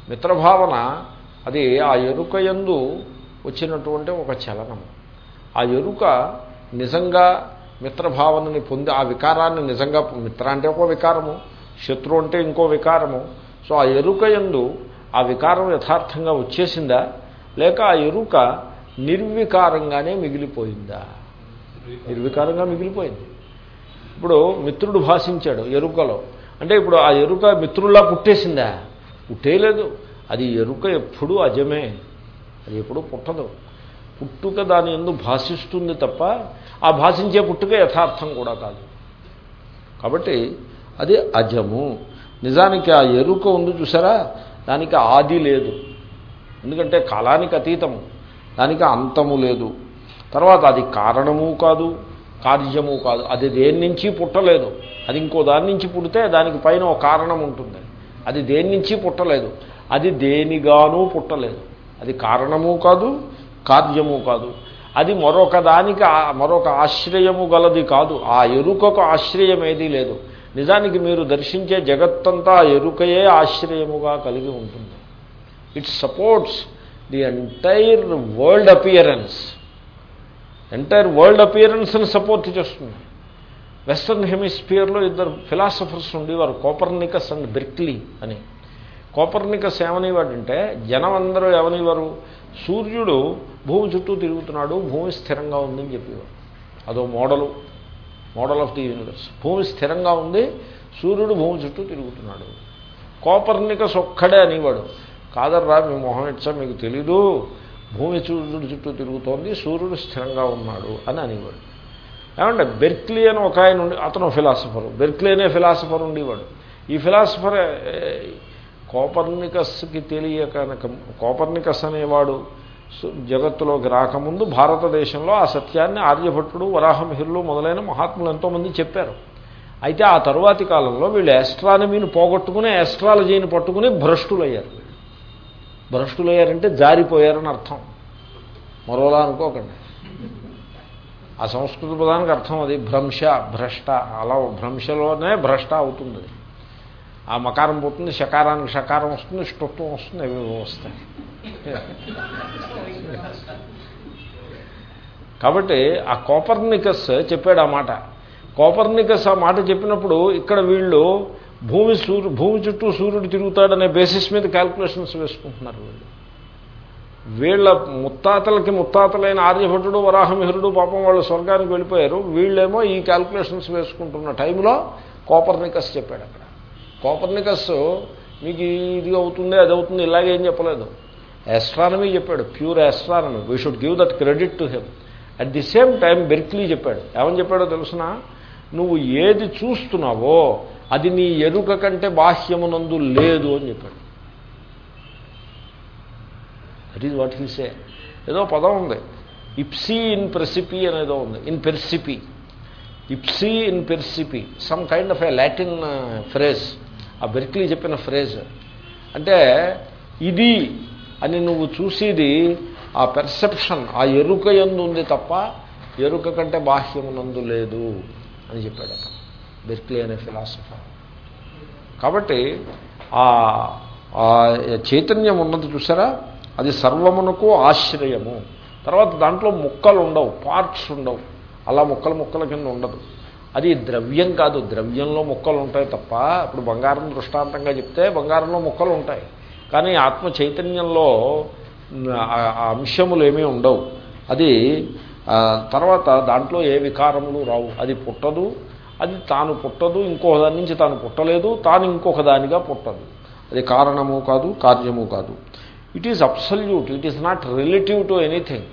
మిత్రభావన అది ఆ ఎరుక యందు వచ్చినటువంటి ఒక చలనము ఆ ఎరుక నిజంగా మిత్రభావనని పొంది ఆ వికారాన్ని నిజంగా మిత్ర అంటే ఒక వికారము శత్రు అంటే ఇంకో వికారము. సో ఆ ఎరుక యందు ఆ వికారం యథార్థంగా వచ్చేసిందా? లేక ఆ ఎరుక నిర్వికారంగానే మిగిలిపోయిందా? నిర్వికారంగా మిగిలిపోయింది. ఇప్పుడు మిత్రుడు భాషించాడు ఎరుకలో. అంటే ఇప్పుడు ఆ ఎరుక మిత్రుల్లా పుట్టేసిందా పుట్టేయలేదు అది ఎరుక ఎప్పుడూ అజమే. అది ఎప్పుడూ పుట్టదు. పుట్టుక దాని ఎందు భాషిస్తుంది తప్ప ఆ భాషించే పుట్టుక యథార్థం కూడా కాదు. కాబట్టి అది అజము. నిజానికి ఆ ఎరుక ఉంది చూసారా? దానికి ఆది లేదు. ఎందుకంటే కాలానికి అతీతము దానికి అంతము లేదు. తర్వాత అది కారణము కాదు కార్యము కాదు. అది దేని నుంచి పుట్టలేదు? అది ఇంకో దాని నుంచి పుడితే దానికి పైన ఒక కారణం ఉంటుంది. అది దేని నుంచి పుట్టలేదు? అది దేనిగానూ పుట్టలేదు. అది కారణము కాదు కార్యము కాదు. అది మరొక దానికి మరొక ఆశ్రయము గలది కాదు. ఆ ఎరుకకు ఆశ్రయం ఏదీ లేదు. నిజానికి మీరు దర్శించే జగత్తంతా ఎరుకయే ఆశ్రయముగా కలిగి ఉంటుంది. It supports the entire world appearance entire world అపియరెన్స్ని support చేస్తుంది. వెస్టర్న్ హెమిస్ఫియర్లో ఇద్దరు ఫిలాసఫర్స్ ఉండేవారు కోపర్నికస్ అండ్ బ్రిక్లీ అని. కోపర్నికస్ ఏమనేవాడంటే జనం అందరూ ఏమనేవారు? సూర్యుడు భూమి చుట్టూ తిరుగుతున్నాడు భూమి స్థిరంగా ఉందని చెప్పేవారు. అదో model model of the universe. భూమి స్థిరంగా ఉంది సూర్యుడు భూమి చుట్టూ తిరుగుతున్నాడు. కోపర్నికస్ ఒక్కడే అనేవాడు. కాదర్రా మీ మొహం ఇచ్చా మీకు తెలీదు? భూమి సూర్యుడు చుట్టూ తిరుగుతోంది సూర్యుడు స్థిరంగా ఉన్నాడు అని అనేవాడు. ఏమంటే బెర్క్లీ అని ఒక ఆయన ఉండి అతను ఫిలాసఫరు. బెర్క్లీ అనే ఫిలాసఫర్ ఉండేవాడు. ఈ ఫిలాసఫర్ కోపర్నికస్కి తెలియక కోపర్నికస్ అనేవాడు జగత్తులోకి రాకముందు భారతదేశంలో ఆ సత్యాన్ని ఆర్యభట్టుడు వరాహమిహిరులు మొదలైన మహాత్ములు ఎంతోమంది చెప్పారు. అయితే ఆ తరువాతి కాలంలో వీళ్ళు ఎస్ట్రానమీని పోగొట్టుకుని ఎస్ట్రాలజీని పట్టుకుని భ్రష్టులయ్యారు. భ్రష్టులయ్యారంటే జారిపోయారని అర్థం. మరోలా అనుకోకండి. ఆ సంస్కృత పదానికి అర్థం అది భ్రంశ భ్రష్ట. అలా భ్రంశలోనే భ్రష్ట అవుతుంది ఆ మకారం పోతుంది షకారానికి షకారం వస్తుంది స్టుత్వం వస్తుంది అవి వస్తాయి. కాబట్టి ఆ కోపర్నికస్ చెప్పాడు ఆ మాట. కోపర్నికస్ ఆ మాట చెప్పినప్పుడు ఇక్కడ వీళ్ళు భూమి సూర్యు భూమి చుట్టూ సూర్యుడు తిరుగుతాడనే బేసిస్ మీద క్యాల్కులేషన్స్ వేసుకుంటున్నారు వీళ్ళు. వీళ్ళ ముత్తాతలకి ముత్తాతలైన ఆర్యభటుడు వరాహమిహరుడు పాపం వాళ్ళు స్వర్గానికి వెళ్ళిపోయారు. వీళ్ళేమో ఈ క్యాల్కులేషన్స్ వేసుకుంటున్న టైంలో కోపర్నికస్ చెప్పాడు అక్కడ. కోపర్నికస్ మీకు ఇది అవుతుంది అది అవుతుంది ఇలాగే ఏం చెప్పలేదు. ఆస్ట్రానమీ చెప్పాడు pure astronomy we should give that credit to him at the same time Berkeley చెప్పాడు. ఏమని చెప్పాడో తెలుసిన? నువ్వు ఏది చూస్తున్నావో అది నీ ఎరుక కంటే బాహ్యమునందు లేదు అని చెప్పాడు. That is what he say ఏదో పదం ఉంది. ఇప్సీ ఇన్ ప్రెసిపి అనేదో ఉంది. ఇన్ పెర్సిపీ ఇప్సీ ఇన్ పెర్సిపీ some kind of a Latin phrase ఆ బెర్క్లీ చెప్పిన ఫ్రేజ్. అంటే ఇది అని నువ్వు చూసేది ఆ పెర్సెప్షన్ ఆ ఎరుక ఎందు ఉంది తప్ప ఎరుక కంటే బాహ్యమునందు లేదు అని చెప్పాడు అక్కడ బెర్క్లీ అనే ఫిలాసఫర్ కాబట్టి ఆ ఆ చైతన్యం ఉన్నది చూసారా? అది సర్వమునకు ఆశ్రయము. తర్వాత దాంట్లో ముక్కలు ఉండవు పార్ట్స్ ఉండవు. అలా ముక్కలు ముక్కల కింద ఉండదు. అది ద్రవ్యం కాదు ద్రవ్యంలో ముక్కలు ఉంటాయి తప్ప ఇప్పుడు బంగారం దృష్టాంతంగా చెప్తే బంగారంలో ముక్కలు ఉంటాయి. కానీ ఆత్మ చైతన్యంలో అంశములు ఏమీ ఉండవు. అది తర్వాత దాంట్లో ఏ వికారములు రావు. అది పుట్టదు అది తాను పుట్టదు ఇంకొక దాని నుంచి తాను పుట్టలేదు తాను ఇంకొక దానిగా పుట్టదు. అది కారణము కాదు కార్యము కాదు. It is absolute it is not relative to anything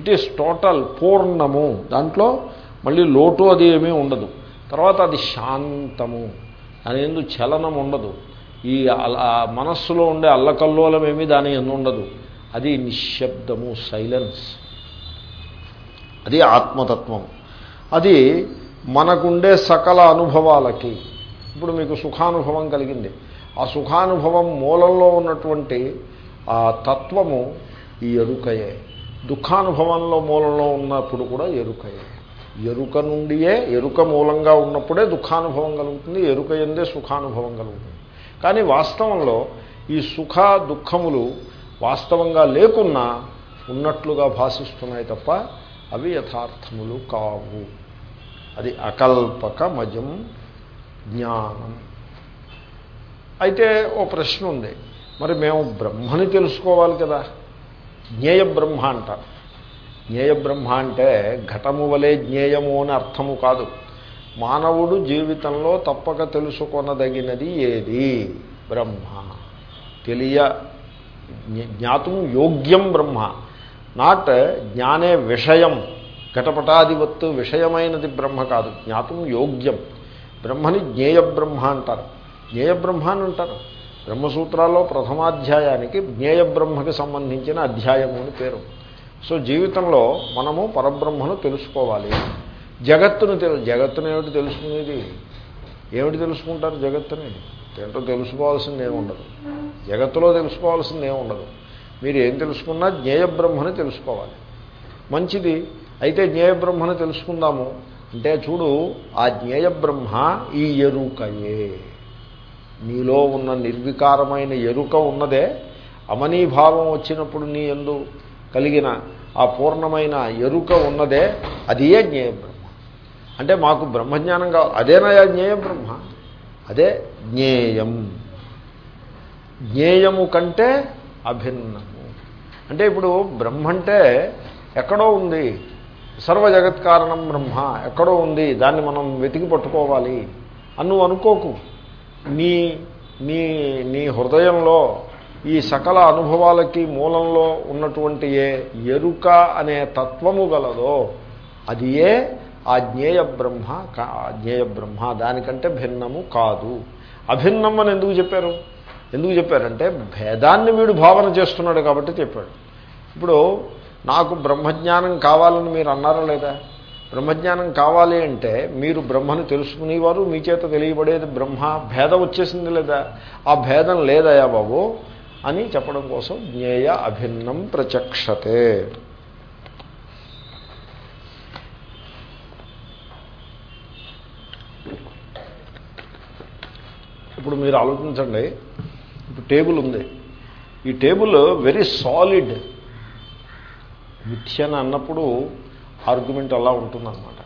it is total పూర్ణము. దాంట్లో మళ్ళీ లోటు అది ఏమీ ఉండదు. తర్వాత అది శాంతము. దాని ఎందు చలనం ఉండదు. ఈ మనస్సులో ఉండే అల్లకల్లోలం ఏమీ దాని ఎందు ఉండదు. అది నిశ్శబ్దము సైలెన్స్. అది ఆత్మతత్వం అది మనకుండే సకల అనుభవాలకి. ఇప్పుడు మీకు సుఖానుభవం కలిగింది. ఆ సుఖానుభవం మూలంలో ఉన్నటువంటి ఆ తత్వము ఈ ఎరుకయే. దుఃఖానుభవంలో మూలంలో ఉన్నప్పుడు కూడా ఎరుకయే. ఎరుక నుండియే ఎరుక మూలంగా ఉన్నప్పుడే దుఃఖానుభవం కలుగుతుంది ఎరుక ఎందే సుఖానుభవం కలుగుతుంది. కానీ వాస్తవంలో ఈ సుఖ దుఃఖములు వాస్తవంగా లేకున్నా ఉన్నట్లుగా భాషిస్తున్నాయి తప్ప అవి యథార్థములు కావు. అది అకల్పక మజం జ్ఞానం. అయితే ఓ ప్రశ్న ఉంది. మరి మేము బ్రహ్మని తెలుసుకోవాలి కదా? జ్ఞేయ బ్రహ్మ అంటారు. జ్ఞేయ బ్రహ్మ అంటే ఘటము వలె జ్ఞేయము అని అర్థము కాదు. మానవుడు జీవితంలో తప్పక తెలుసుకొనదగినది ఏది? బ్రహ్మ. తెలియ జ్ఞాతం యోగ్యం బ్రహ్మ. నాట్ జ్ఞానే విషయం. ఘటపటాధిపత్తు విషయమైనది బ్రహ్మ కాదు. జ్ఞాతం యోగ్యం. బ్రహ్మని జ్ఞేయ బ్రహ్మ అంటారు. జ్ఞేయ బ్రహ్మ అని అంటారు. బ్రహ్మసూత్రాల్లో ప్రథమాధ్యాయానికి జ్ఞేయ బ్రహ్మకి సంబంధించిన అధ్యాయము అని పేరు. సో జీవితంలో మనము పరబ్రహ్మను తెలుసుకోవాలి. జగత్తును తెలు జగత్తును ఏమిటి తెలుసుకునేది? ఏమిటి తెలుసుకుంటారు జగత్తుని? ఏంటో తెలుసుకోవాల్సింది ఏముండదు జగత్తులో తెలుసుకోవాల్సింది ఏముండదు మీరు ఏం తెలుసుకున్నా జ్ఞేయ బ్రహ్మని తెలుసుకోవాలి. మంచిది. అయితే జ్ఞేయ బ్రహ్మను తెలుసుకుందాము. అంటే చూడు ఆ జ్ఞేయ బ్రహ్మ ఈ ఎరుకయే. నీలో ఉన్న నిర్వికారమైన ఎరుక ఉన్నదే. అమనీభావం వచ్చినప్పుడు నీ ఎందు కలిగిన ఆ పూర్ణమైన ఎరుక ఉన్నదే అదే జ్ఞేయ బ్రహ్మ. అంటే మాకు బ్రహ్మజ్ఞానం కావాలి. అదేనయా జ్ఞేయ బ్రహ్మ? అదే జ్ఞేయం. జ్ఞేయము కంటే అభిన్నము. అంటే ఇప్పుడు బ్రహ్మ అంటే ఎక్కడో ఉంది. సర్వ జగత్ కారణం బ్రహ్మ. ఎక్కడో ఉంది. దాన్ని మనం వెతికి పట్టుకోవాలి. అని నువ్వు అనుకోకు. నీ నీ నీ హృదయంలో ఈ సకల అనుభవాలకి మూలంలో ఉన్నటువంటి ఏ ఎరుక అనే తత్వము గలదో అది ఏ? ఆ జ్ఞేయ బ్రహ్మ జ్ఞేయ బ్రహ్మ దానికంటే భిన్నము కాదు. అభిన్నం అని ఎందుకు చెప్పారు? ఎందుకు చెప్పారంటే భేదాన్ని వీడు భావన చేస్తున్నాడు కాబట్టి చెప్పాడు. ఇప్పుడు నాకు బ్రహ్మజ్ఞానం కావాలని మీరు అన్నారా లేదా? బ్రహ్మజ్ఞానం కావాలి అంటే మీరు బ్రహ్మను తెలుసుకునేవారు మీ చేత తెలియబడేది బ్రహ్మ భేదం వచ్చేసింది లేదా? ఆ భేదం లేదయా బాబు అని చెప్పడం కోసం జ్ఞేయ అభిన్నం ప్రచక్షతే. ఇప్పుడు మీరు ఆలోచించండి ఇప్పుడు టేబుల్ ఉంది. ఈ టేబుల్ వెరీ సాలిడ్ మిథ్యన అన్నప్పుడు ఆర్గ్యుమెంట్ అలా ఉంటుందన్నమాట.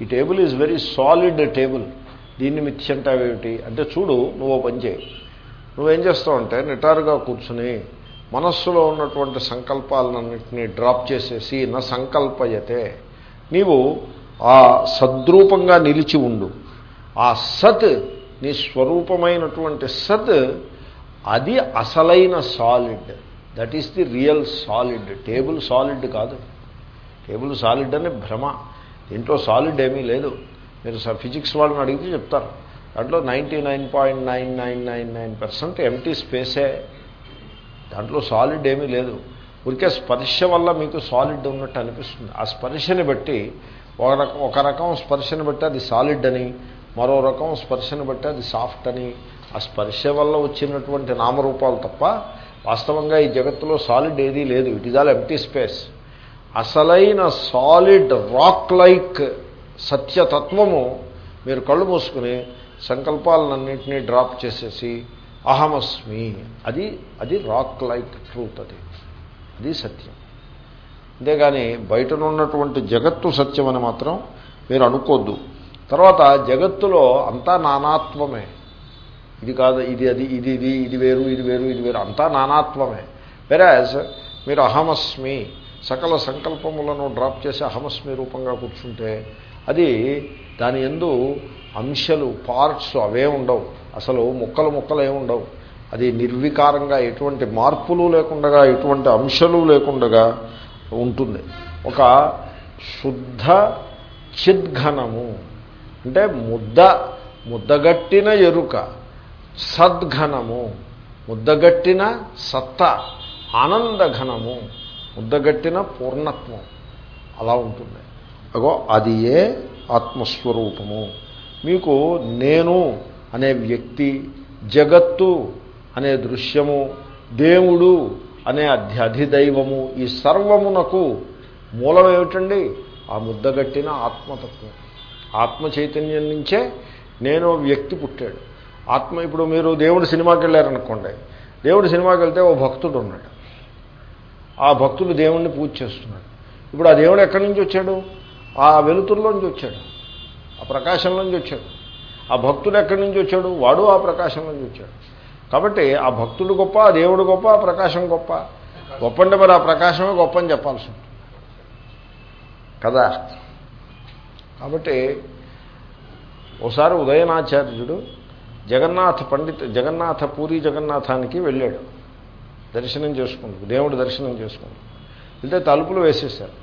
ఈ table is very solid table దీన్ని మిథ్య అంటావేమిటి అంటే చూడు నువ్వు పని చేయి. నువ్వేం చేస్తావు అంటే నిటారుగా కూర్చుని మనస్సులో ఉన్నటువంటి సంకల్పాలన్నింటినీ డ్రాప్ చేసేసి నా సంకల్పయతే. నీవు ఆ సద్రూపంగా నిలిచి ఉండు. ఆ సత్ నీ స్వరూపమైనటువంటి సత్ అది అసలైన solid. That is the real solid. Table solid కాదు. టేబుల్ సాలిడ్ అనే భ్రమ. దీంట్లో సాలిడ్ ఏమీ లేదు. మీరు ఫిజిక్స్ వాళ్ళని అడిగితే చెప్తారు. దాంట్లో ninety nine point nine nine nine nine percent empty స్పేసే దాంట్లో సాలిడ్ ఏమీ లేదు. ఊరికే స్పర్శ వల్ల మీకు సాలిడ్ ఉన్నట్టు అనిపిస్తుంది. ఆ స్పర్శని బట్టి ఒక రకం ఒక రకం స్పర్శని బట్టి అది సాలిడ్ అని మరో రకం స్పర్శని బట్టి అది సాఫ్ట్ అని. ఆ స్పర్శ వల్ల వచ్చినటువంటి నామరూపాలు తప్ప వాస్తవంగా ఈ జగత్తులో సాలిడ్ ఏదీ లేదు. It is all empty space అసలైన సాలిడ్ రాక్ లైక్ సత్యతత్వము మీరు కళ్ళు మూసుకుని సంకల్పాలన్నింటినీ డ్రాప్ చేసేసి అహమస్మి. అది అది రాక్ లైక్ ట్రూత్ అది. అది సత్యం. అంతేగాని బయటనున్నటువంటి జగత్తు సత్యం అని మాత్రం మీరు అనుకోద్దు. తర్వాత జగత్తులో అంతా నానాత్వమే. ఇది కాదు ఇది అది ఇది ఇది ఇది వేరు ఇది వేరు ఇది వేరు అంతా నానాత్వమే. వెరాజ్ మీరు అహమస్మి సకల సంకల్పములను డ్రాప్ చేసి అహమస్మి రూపంగా కూర్చుంటే అది దాని ఎందు అంశలు పార్ట్స్ అవే ఉండవు. అసలు ముక్కలు ముక్కలు ఏముండవు అది నిర్వికారంగా ఎటువంటి మార్పులు లేకుండా ఎటువంటి అంశాలు లేకుండా ఉంటుంది. ఒక శుద్ధ చిద్ఘనము. అంటే ముద్ద ముద్దగట్టిన ఎరుక సద్ఘనము. ముద్దగట్టిన సత్త ఆనందఘనము. ముద్దగట్టిన పూర్ణత్వం. అలా ఉంటుంది. అగో అది ఏ ఆత్మస్వరూపము. మీకు నేను అనే వ్యక్తి జగత్తు అనే దృశ్యము దేవుడు అనే అధ్యధిదైవము ఈ సర్వమునకు మూలం ఏమిటండి ఆ ముద్దగట్టిన ఆత్మతత్వం. ఆత్మ చైతన్యం నుంచే నేను వ్యక్తి పుట్టాడు. ఆత్మ ఇప్పుడు మీరు దేవుడు సినిమాకి వెళ్ళారనుకోండి. దేవుడు సినిమాకి వెళ్తే ఓ భక్తుడు ఉన్నాడు. ఆ భక్తుడు దేవుణ్ణి పూజ చేస్తున్నాడు. ఇప్పుడు ఆ దేవుడు ఎక్కడి నుంచి వచ్చాడు? ఆ వెలుతురులోంచి వచ్చాడు. ప్రకాశంలోంచి వచ్చాడు. ఆ భక్తుడు ఎక్కడి నుంచి వచ్చాడు? వాడు ఆ ప్రకాశంలోంచి వచ్చాడు. కాబట్టి ఆ భక్తుడు గొప్ప ఆ దేవుడు గొప్ప ఆ ప్రకాశం గొప్ప. గొప్ప అంటే మరి ఆ ప్రకాశమే గొప్ప అని చెప్పాల్సి ఉంటుంది. కదా? కాబట్టి ఒకసారి ఉదయనాచార్యుడు జగన్నాథ పండిత్ జగన్నాథ పూరి జగన్నాథానికి వెళ్ళాడు. దర్శనం చేసుకున్నాడు దేవుడు దర్శనం చేసుకున్నాడు వెళ్తే తలుపులు వేసేసారు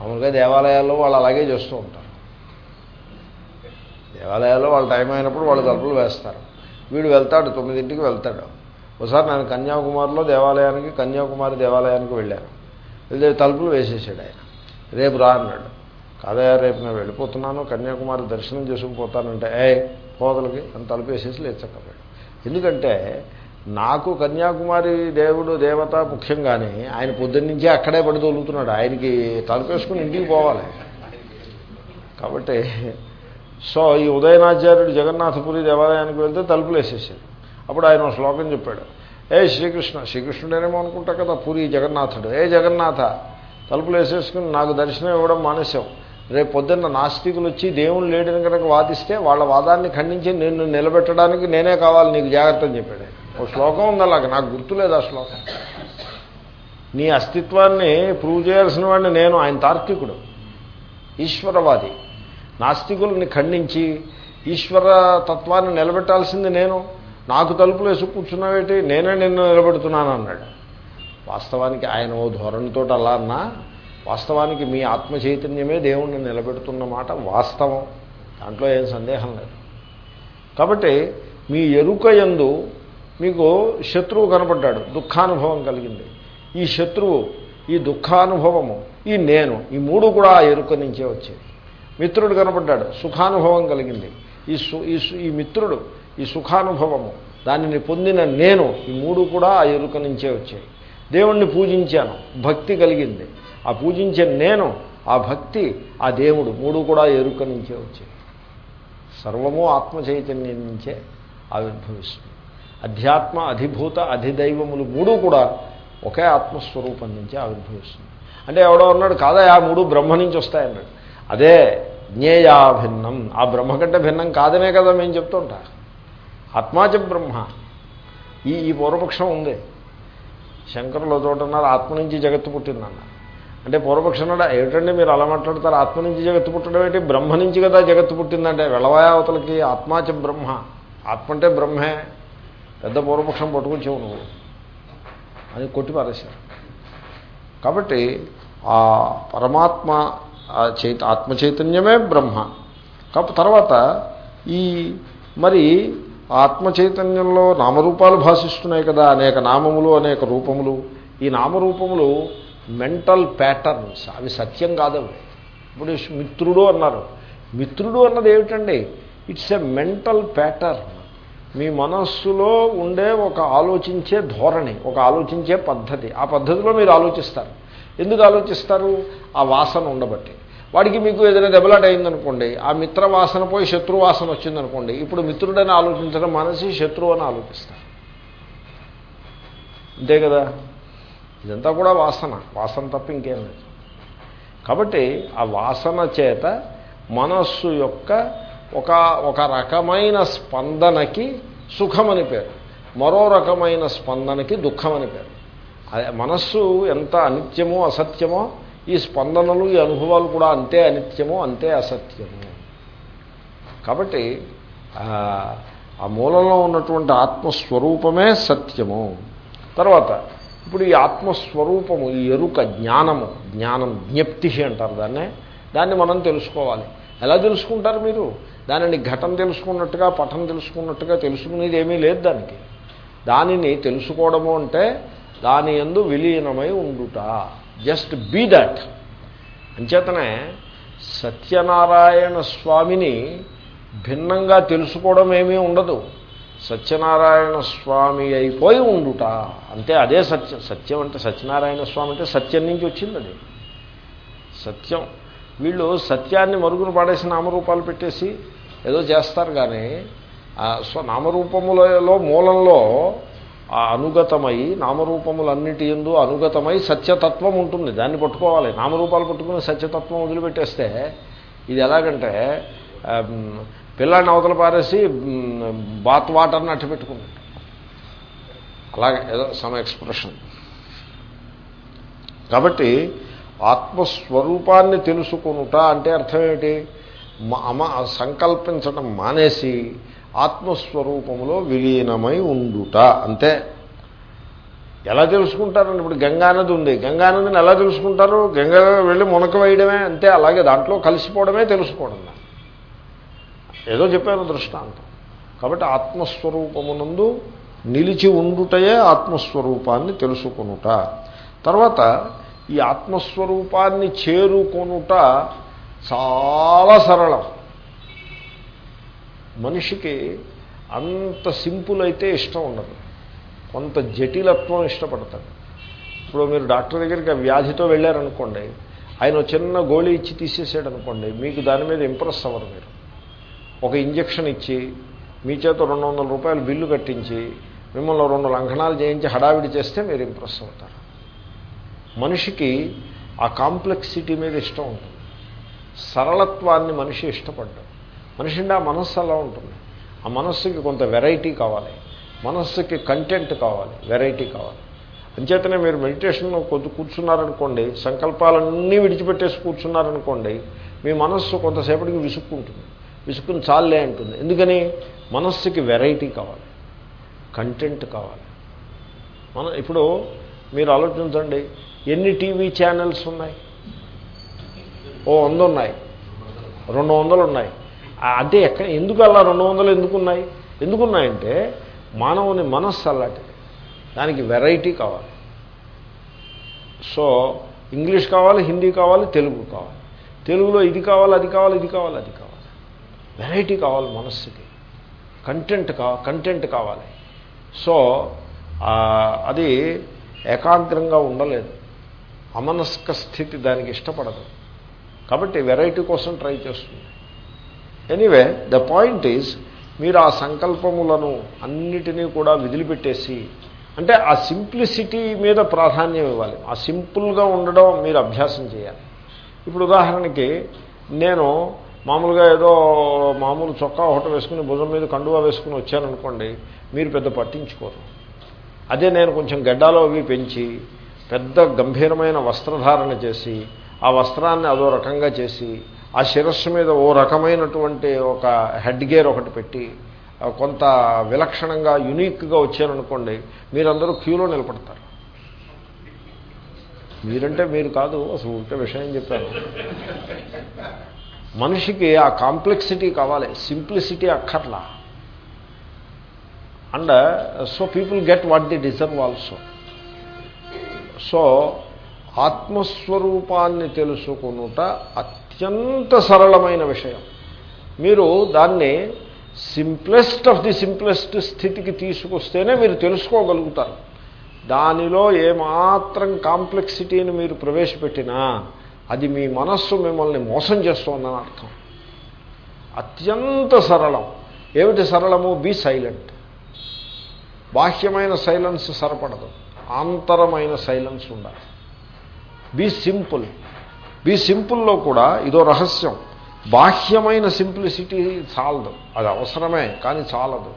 మామూలుగా దేవాలయాల్లో వాళ్ళు అలాగే చేస్తూ ఉంటారు. దేవాలయాల్లో వాళ్ళ టైం అయినప్పుడు వాళ్ళు తలుపులు వేస్తారు. వీడు వెళ్తాడు తొమ్మిదింటికి వెళ్తాడు. ఒకసారి నేను కన్యాకుమారిలో దేవాలయానికి కన్యాకుమారి దేవాలయానికి వెళ్ళాను. వెళ్తే తలుపులు వేసేసాడు ఆయన. రేపు రా అన్నాడు. కాదయా రేపు నేను వెళ్ళిపోతున్నాను కన్యాకుమారి దర్శనం చేసుకుపోతానంటే ఏ పోదలకి అని తలుపు వేసేసి లేచకపోయాడు. ఎందుకంటే నాకు కన్యాకుమారి దేవుడు దేవత ముఖ్యంగానే ఆయన పొద్దున్నుంచి అక్కడే పడి తొలుగుతున్నాడు. ఆయనకి తలుపేసుకుని ఇంటికి పోవాలి. కాబట్టి సో ఈ ఉదయనాచార్యుడు జగన్నాథపురి దేవాలయానికి వెళ్తే తలుపులు వేసేసాడు అప్పుడు ఆయన ఒక శ్లోకం చెప్పాడు. ఏ శ్రీకృష్ణ శ్రీకృష్ణుడేనేమో అనుకుంటా కదా పూరి జగన్నాథుడు. ఏ జగన్నాథ తలుపులు వేసేసుకుని నాకు దర్శనం ఇవ్వడం మానేశాం రేపు పొద్దున్న నాస్తికులు వచ్చి దేవుడు లేడని కనుక వాదిస్తే వాళ్ళ వాదాన్ని ఖండించి నిన్ను నిలబెట్టడానికి నేనే కావాలి నీకు జాగ్రత్త అని చెప్పాడు ఒక శ్లోకం ఉంది అలాగ. నాకు గుర్తులేదు ఆ శ్లోకం. నీ అస్తిత్వాన్ని ప్రూవ్ చేయాల్సిన వాడిని నేను ఆయన తార్కికుడు. ఈశ్వరవాది. నాస్తికుల్ని ఖండించి ఈశ్వర తత్వాన్ని నిలబెట్టాల్సింది నేను. నాకు తలుపులు వేసి కూర్చున్నావేటి? నేనే నిన్ను నిలబెడుతున్నాను అన్నాడు వాస్తవానికి ఆయన ఓ ధోరణితో అలా అన్నా వాస్తవానికి మీ ఆత్మ చైతన్యమే దేవుణ్ణి నిలబెడుతున్న మాట వాస్తవం. దాంట్లో ఏం సందేహం లేదు. కాబట్టి మీ ఎరుక ఎందు మీకు శత్రువు కనపడ్డాడు దుఃఖానుభవం కలిగింది. ఈ శత్రువు ఈ దుఃఖానుభవము ఈ నేను ఈ మూడు కూడా ఆ ఎరుక నుంచే వచ్చేది మిత్రుడు కనపడ్డాడు. సుఖానుభవం కలిగింది. ఈ సు ఈ ఈ మిత్రుడు ఈ సుఖానుభవము దానిని పొందిన నేను ఈ మూడు కూడా ఆ ఎరుక నుంచే వచ్చాయి. దేవుణ్ణి పూజించాను భక్తి కలిగింది. ఆ పూజించే నేను ఆ భక్తి ఆ దేవుడు మూడు కూడా ఎరుక నుంచే వచ్చాయి. సర్వము ఆత్మ చైతన్యం నుంచే ఆవిర్భవిస్తుంది. అధ్యాత్మ అధిభూత అధిదైవములు మూడు కూడా ఒకే ఆత్మస్వరూపం నుంచే ఆవిర్భవిస్తుంది. అంటే ఎవడో ఉన్నాడు కాదా ఆ మూడు బ్రహ్మ నుంచి వస్తాయన్నాడు. అదే జ్ఞేయాభిన్నం ఆ బ్రహ్మ కంటే భిన్నం కాదనే కదా మేము చెప్తుంటా. ఆత్మాచ బ్రహ్మ. ఈ ఈ పూర్వపక్షం ఉంది. శంకరులు చోటన్నారు ఆత్మ నుంచి జగత్తు పుట్టిందన్న. అంటే పూర్వపక్షం ఏమిటండి మీరు అలా మాట్లాడతారు? ఆత్మ నుంచి జగత్తు పుట్టడం ఏంటి? బ్రహ్మ నుంచి కదా జగత్తు పుట్టిందంటే వెళ్ళవాయావతలకి ఆత్మాచ బ్రహ్మ. ఆత్మ అంటే బ్రహ్మే. పెద్ద పూర్వపక్షం పట్టుకొచ్చావు నువ్వు. అని కొట్టి పారేశారు కాబట్టి ఆ పరమాత్మ చైత ఆత్మచైతన్యమే బ్రహ్మ. కాబట్టి తర్వాత ఈ మరి ఆత్మచైతన్యంలో నామరూపాలు భాషిస్తున్నాయి కదా అనేక నామములు అనేక రూపములు. ఈ నామరూపములు మెంటల్ ప్యాటర్న్స్. అవి సత్యం కాదవి. ఇప్పుడు మిత్రుడు అన్నారు. మిత్రుడు అన్నది ఏమిటండి? It's a mental pattern. మీ మనస్సులో ఉండే ఒక ఆలోచించే ధోరణి ఒక ఆలోచించే పద్ధతి. ఆ పద్ధతిలో మీరు ఆలోచిస్తారు. ఎందుకు ఆలోచిస్తారు? ఆ వాసన ఉండబట్టి. వాడికి మీకు ఏదైనా దెబ్బలాట అయిందనుకోండి ఆ మిత్ర వాసన పోయి శత్రు వాసన వచ్చిందనుకోండి ఇప్పుడు మిత్రుడని ఆలోచించడం మనసి శత్రువు అని ఆలోచిస్తారు. అంతే కదా? ఇదంతా కూడా వాసన. వాసన తప్ప ఇంకేం లేదు. కాబట్టి ఆ వాసన చేత మనస్సు యొక్క ఒక ఒక రకమైన స్పందనకి సుఖమని పేరు. మరో రకమైన స్పందనకి దుఃఖమని పేరు. అదే మనస్సు ఎంత అనిత్యమో అసత్యమో ఈ స్పందనలు ఈ అనుభవాలు కూడా అంతే అనిత్యమో అంతే అసత్యము. కాబట్టి ఆ మూలంలో ఉన్నటువంటి ఆత్మస్వరూపమే సత్యము. తర్వాత ఇప్పుడు ఈ ఆత్మస్వరూపము ఈ ఎరుక జ్ఞానము జ్ఞానం జ్ఞప్తి అంటారు దాన్నే. దాన్ని మనం తెలుసుకోవాలి. ఎలా తెలుసుకుంటారు మీరు? దానిని ఘటం తెలుసుకున్నట్టుగా పఠం తెలుసుకున్నట్టుగా తెలుసుకునేది ఏమీ లేదు దానికి. దానిని తెలుసుకోవడము అంటే దాని ఎందు విలీనమై ఉండుట. Just be that. అంచేతనే సత్యనారాయణ స్వామిని భిన్నంగా తెలుసుకోవడం ఏమీ ఉండదు. సత్యనారాయణ స్వామి అయిపోయి ఉండుట. అంతే అదే సత్యం సత్యం అంటే సత్యనారాయణ స్వామి అంటే సత్యం నుంచి వచ్చింది అది. సత్యం. వీళ్ళు సత్యాన్ని మరుగున పాడేసి నామరూపాలు పెట్టేసి ఏదో చేస్తారు కానీ స్వ నామరూపములలో మూలంలో ఆ అనుగతమై నామరూపములన్నిటి ఎందు అనుగతమై సత్యతత్వం ఉంటుంది. దాన్ని పట్టుకోవాలి. నామరూపాలు పట్టుకుని సత్యతత్వం వదిలిపెట్టేస్తే ఇది ఎలాగంటే పిల్లాడిని అవతల పారేసి బాత్ వాటర్ని అట్టు పెట్టుకున్నాడు. అలాగే ఏదో ఎక్స్ప్రెషన్. కాబట్టి ఆత్మస్వరూపాన్ని తెలుసుకునుట అంటే అర్థం ఏమిటి? అమ సంకల్పించడం మానేసి ఆత్మస్వరూపంలో విలీనమై ఉండుట. అంతే. ఎలా తెలుసుకుంటారండి? ఇప్పుడు గంగానది ఉంది. గంగానదిని ఎలా తెలుసుకుంటారు? గంగా వెళ్ళి మునక వేయడమే అంతే. అలాగే దాంట్లో కలిసిపోవడమే తెలుసుకోవడం. ఏదో చెప్పాను దృష్టాంతం. కాబట్టి ఆత్మస్వరూపమునందు నిలిచి ఉండుటయే ఆత్మస్వరూపాన్ని తెలుసుకొనుట. తర్వాత ఈ ఆత్మస్వరూపాన్ని చేరుకొనుట చాలా సరళం. మనిషికి అంత సింపుల్ అయితే ఇష్టం ఉండదు. కొంత జటిలత్వం ఇష్టపడతాడు. ఇప్పుడు మీరు డాక్టర్ దగ్గరికి వ్యాధితో వెళ్ళారనుకోండి ఆయన చిన్న గోళీ ఇచ్చి తీసేసాడు అనుకోండి మీకు దాని మీద ఇంప్రెస్ అవ్వరు మీరు. ఒక ఇంజక్షన్ ఇచ్చి మీ చేత రెండు వందల రూపాయలు బిల్లు కట్టించి మిమ్మల్ని రెండు లంఘనాలు చేయించి హడావిడి చేస్తే మీరు ఇంప్రెస్ అవుతారు. మనిషికి ఆ కాంప్లెక్సిటీ మీద ఇష్టం ఉంటుంది సరళత్వాన్ని మనిషి ఇష్టపడ్డాడు. మనిషిండా ఆ మనస్సు అలా ఉంటుంది. ఆ మనస్సుకి కొంత వెరైటీ కావాలి. మనస్సుకి కంటెంట్ కావాలి. వెరైటీ కావాలి. అంచేతనే మీరు మెడిటేషన్లో కొద్ది కూర్చున్నారనుకోండి సంకల్పాలన్నీ విడిచిపెట్టేసి కూర్చున్నారనుకోండి మీ మనస్సు కొంతసేపటికి విసుక్కుంటుంది. విసుక్కుని చాలే అంటుంది. ఎందుకని? మనస్సుకి వెరైటీ కావాలి. కంటెంట్ కావాలి. మన ఇప్పుడు మీరు ఆలోచించండి ఎన్ని టీవీ ఛానల్స్ ఉన్నాయి? ఓ వంద ఉన్నాయి. రెండు వందలు ఉన్నాయి. అంటే ఎక్కడ ఎందుకు అలా రెండు వందలు ఎందుకున్నాయి? ఎందుకున్నాయంటే మానవుని మనస్సు అలాంటిది. దానికి వెరైటీ కావాలి. సో ఇంగ్లీష్ కావాలి హిందీ కావాలి తెలుగు కావాలి. తెలుగులో ఇది కావాలి అది కావాలి ఇది కావాలి అది కావాలి. వెరైటీ కావాలి మనస్సుకి. కంటెంట్ కా కంటెంట్ కావాలి. సో అది ఏకాగ్రంగా ఉండలేదు. అమనస్క స్థితి దానికి ఇష్టపడదు. కాబట్టి వెరైటీ కోసం ట్రై చేస్తుంది. ఎనీవే ద పాయింట్ ఈజ్ మీరు ఆ సంకల్పములను అన్నిటినీ కూడా విదిలిపెట్టేసి అంటే ఆ సింప్లిసిటీ మీద ప్రాధాన్యం ఇవ్వాలి. ఆ సింపుల్గా ఉండడం మీరు అభ్యాసం చేయాలి. ఇప్పుడు ఉదాహరణకి నేను మామూలుగా ఏదో మామూలు చొక్కా ఒకటి వేసుకుని భుజం మీద కండువా వేసుకుని వచ్చాననుకోండి మీరు పెద్ద పట్టించుకోరు. అదే నేను కొంచెం గడ్డాలో అవి పెంచి పెద్ద గంభీరమైన వస్త్రధారణ చేసి ఆ వస్త్రాన్ని అదో రకంగా చేసి ఆ శిరస్సు మీద ఓ రకమైనటువంటి ఒక హెడ్ గేర్ ఒకటి పెట్టి కొంత విలక్షణంగా యునీక్గా వచ్చారనుకోండి మీరందరూ క్యూలో నిలబడతారు. మీరంటే మీరు కాదు అసలు ఉంటే విషయం చెప్పాను? మనిషికి ఆ కాంప్లెక్సిటీ కావాలి సింప్లిసిటీ అక్కర్లా. And so people get what the deserve also so ఆత్మస్వరూపాన్ని తెలుసుకునుట అత్యంత సరళమైన విషయం. మీరు దాన్ని సింప్లెస్ట్ ఆఫ్ ది సింప్లెస్ట్ స్థితికి తీసుకొస్తేనే మీరు తెలుసుకోగలుగుతారు. దానిలో ఏమాత్రం కాంప్లెక్సిటీని మీరు ప్రవేశపెట్టినా అది మీ మనస్సు మిమ్మల్ని మోసం చేస్తోందని అర్థం. అత్యంత సరళం. ఏమిటి సరళము? Be silent. బాహ్యమైన సైలెన్స్ సరిపడదు. ఆంతరమైన సైలెన్స్ ఉండాలి. Be simple. బీ సింపుల్లో కూడా ఇదో రహస్యం. బాహ్యమైన సింప్లిసిటీ చాలదు. అది అవసరమే కానీ చాలదు.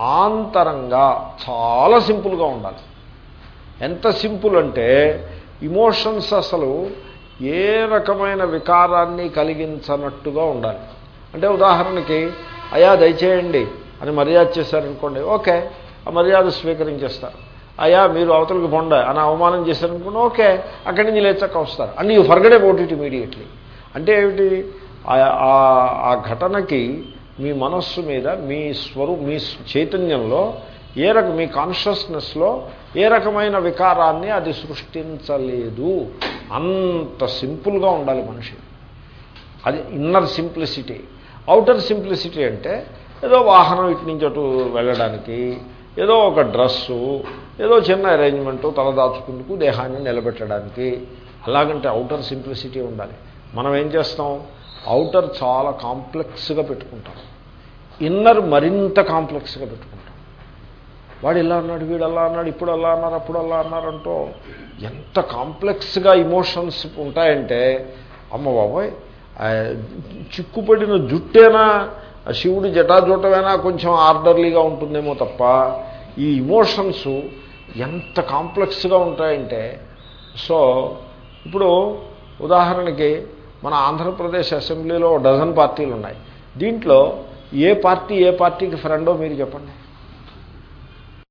ఆంతరంగా చాలా సింపుల్గా ఉండాలి. ఎంత సింపుల్ అంటే ఇమోషన్స్ అసలు ఏ రకమైన వికారాన్ని కలిగించనట్టుగా ఉండాలి. అంటే ఉదాహరణకి అయా దయచేయండి అని మర్యాద చేశారనుకోండి ఓకే ఆ మర్యాద స్వీకరించేస్తారు. అయ్యా మీరు అవతలకి పొండ. అని అవమానం చేశారనుకున్నా ఓకే అక్కడి నుంచి లేచక్క వస్తారు. And you forgot about it immediately. అంటే ఏమిటి? ఆ ఘటనకి మీ మనస్సు మీద మీ స్వరూ మీ చైతన్యంలో ఏ రకం మీ కాన్షియస్నెస్లో ఏ రకమైన వికారాన్ని అది సృష్టించలేదు. అంత సింపుల్గా ఉండాలి మనిషి. అది ఇన్నర్ సింప్లిసిటీ. అవుటర్ సింప్లిసిటీ అంటే ఏదో వాహనం ఇటు నుంచి అటు వెళ్ళడానికి ఏదో ఒక డ్రస్సు ఏదో చిన్న అరేంజ్మెంటు తలదాచుకుందుకు దేహాన్ని నిలబెట్టడానికి. అలాగంటే అవుటర్ సింప్లిసిటీ ఉండాలి. మనం ఏం చేస్తాం? అవుటర్ చాలా కాంప్లెక్స్గా పెట్టుకుంటాం. ఇన్నర్ మరింత కాంప్లెక్స్గా పెట్టుకుంటాం. వాడు ఇలా అన్నాడు వీడు అలా అన్నాడు ఇప్పుడు అలా అన్నారు అప్పుడు అలా అన్నారంటూ ఎంత కాంప్లెక్స్గా ఇమోషన్స్ ఉంటాయంటే అమ్మ బాబోయ్ చిక్కుపడిన జుట్టేనా? శివుడి జటాజూటమైనా కొంచెం ఆర్డర్లీగా ఉంటుందేమో తప్ప ఈ ఇమోషన్స్ ఎంత కాంప్లెక్స్గా ఉంటాయంటే సో ఇప్పుడు ఉదాహరణకి మన ఆంధ్రప్రదేశ్ అసెంబ్లీలో డజన్ పార్టీలు ఉన్నాయి దీంట్లో ఏ పార్టీ ఏ పార్టీకి ఫ్రెండో మీరు చెప్పండి.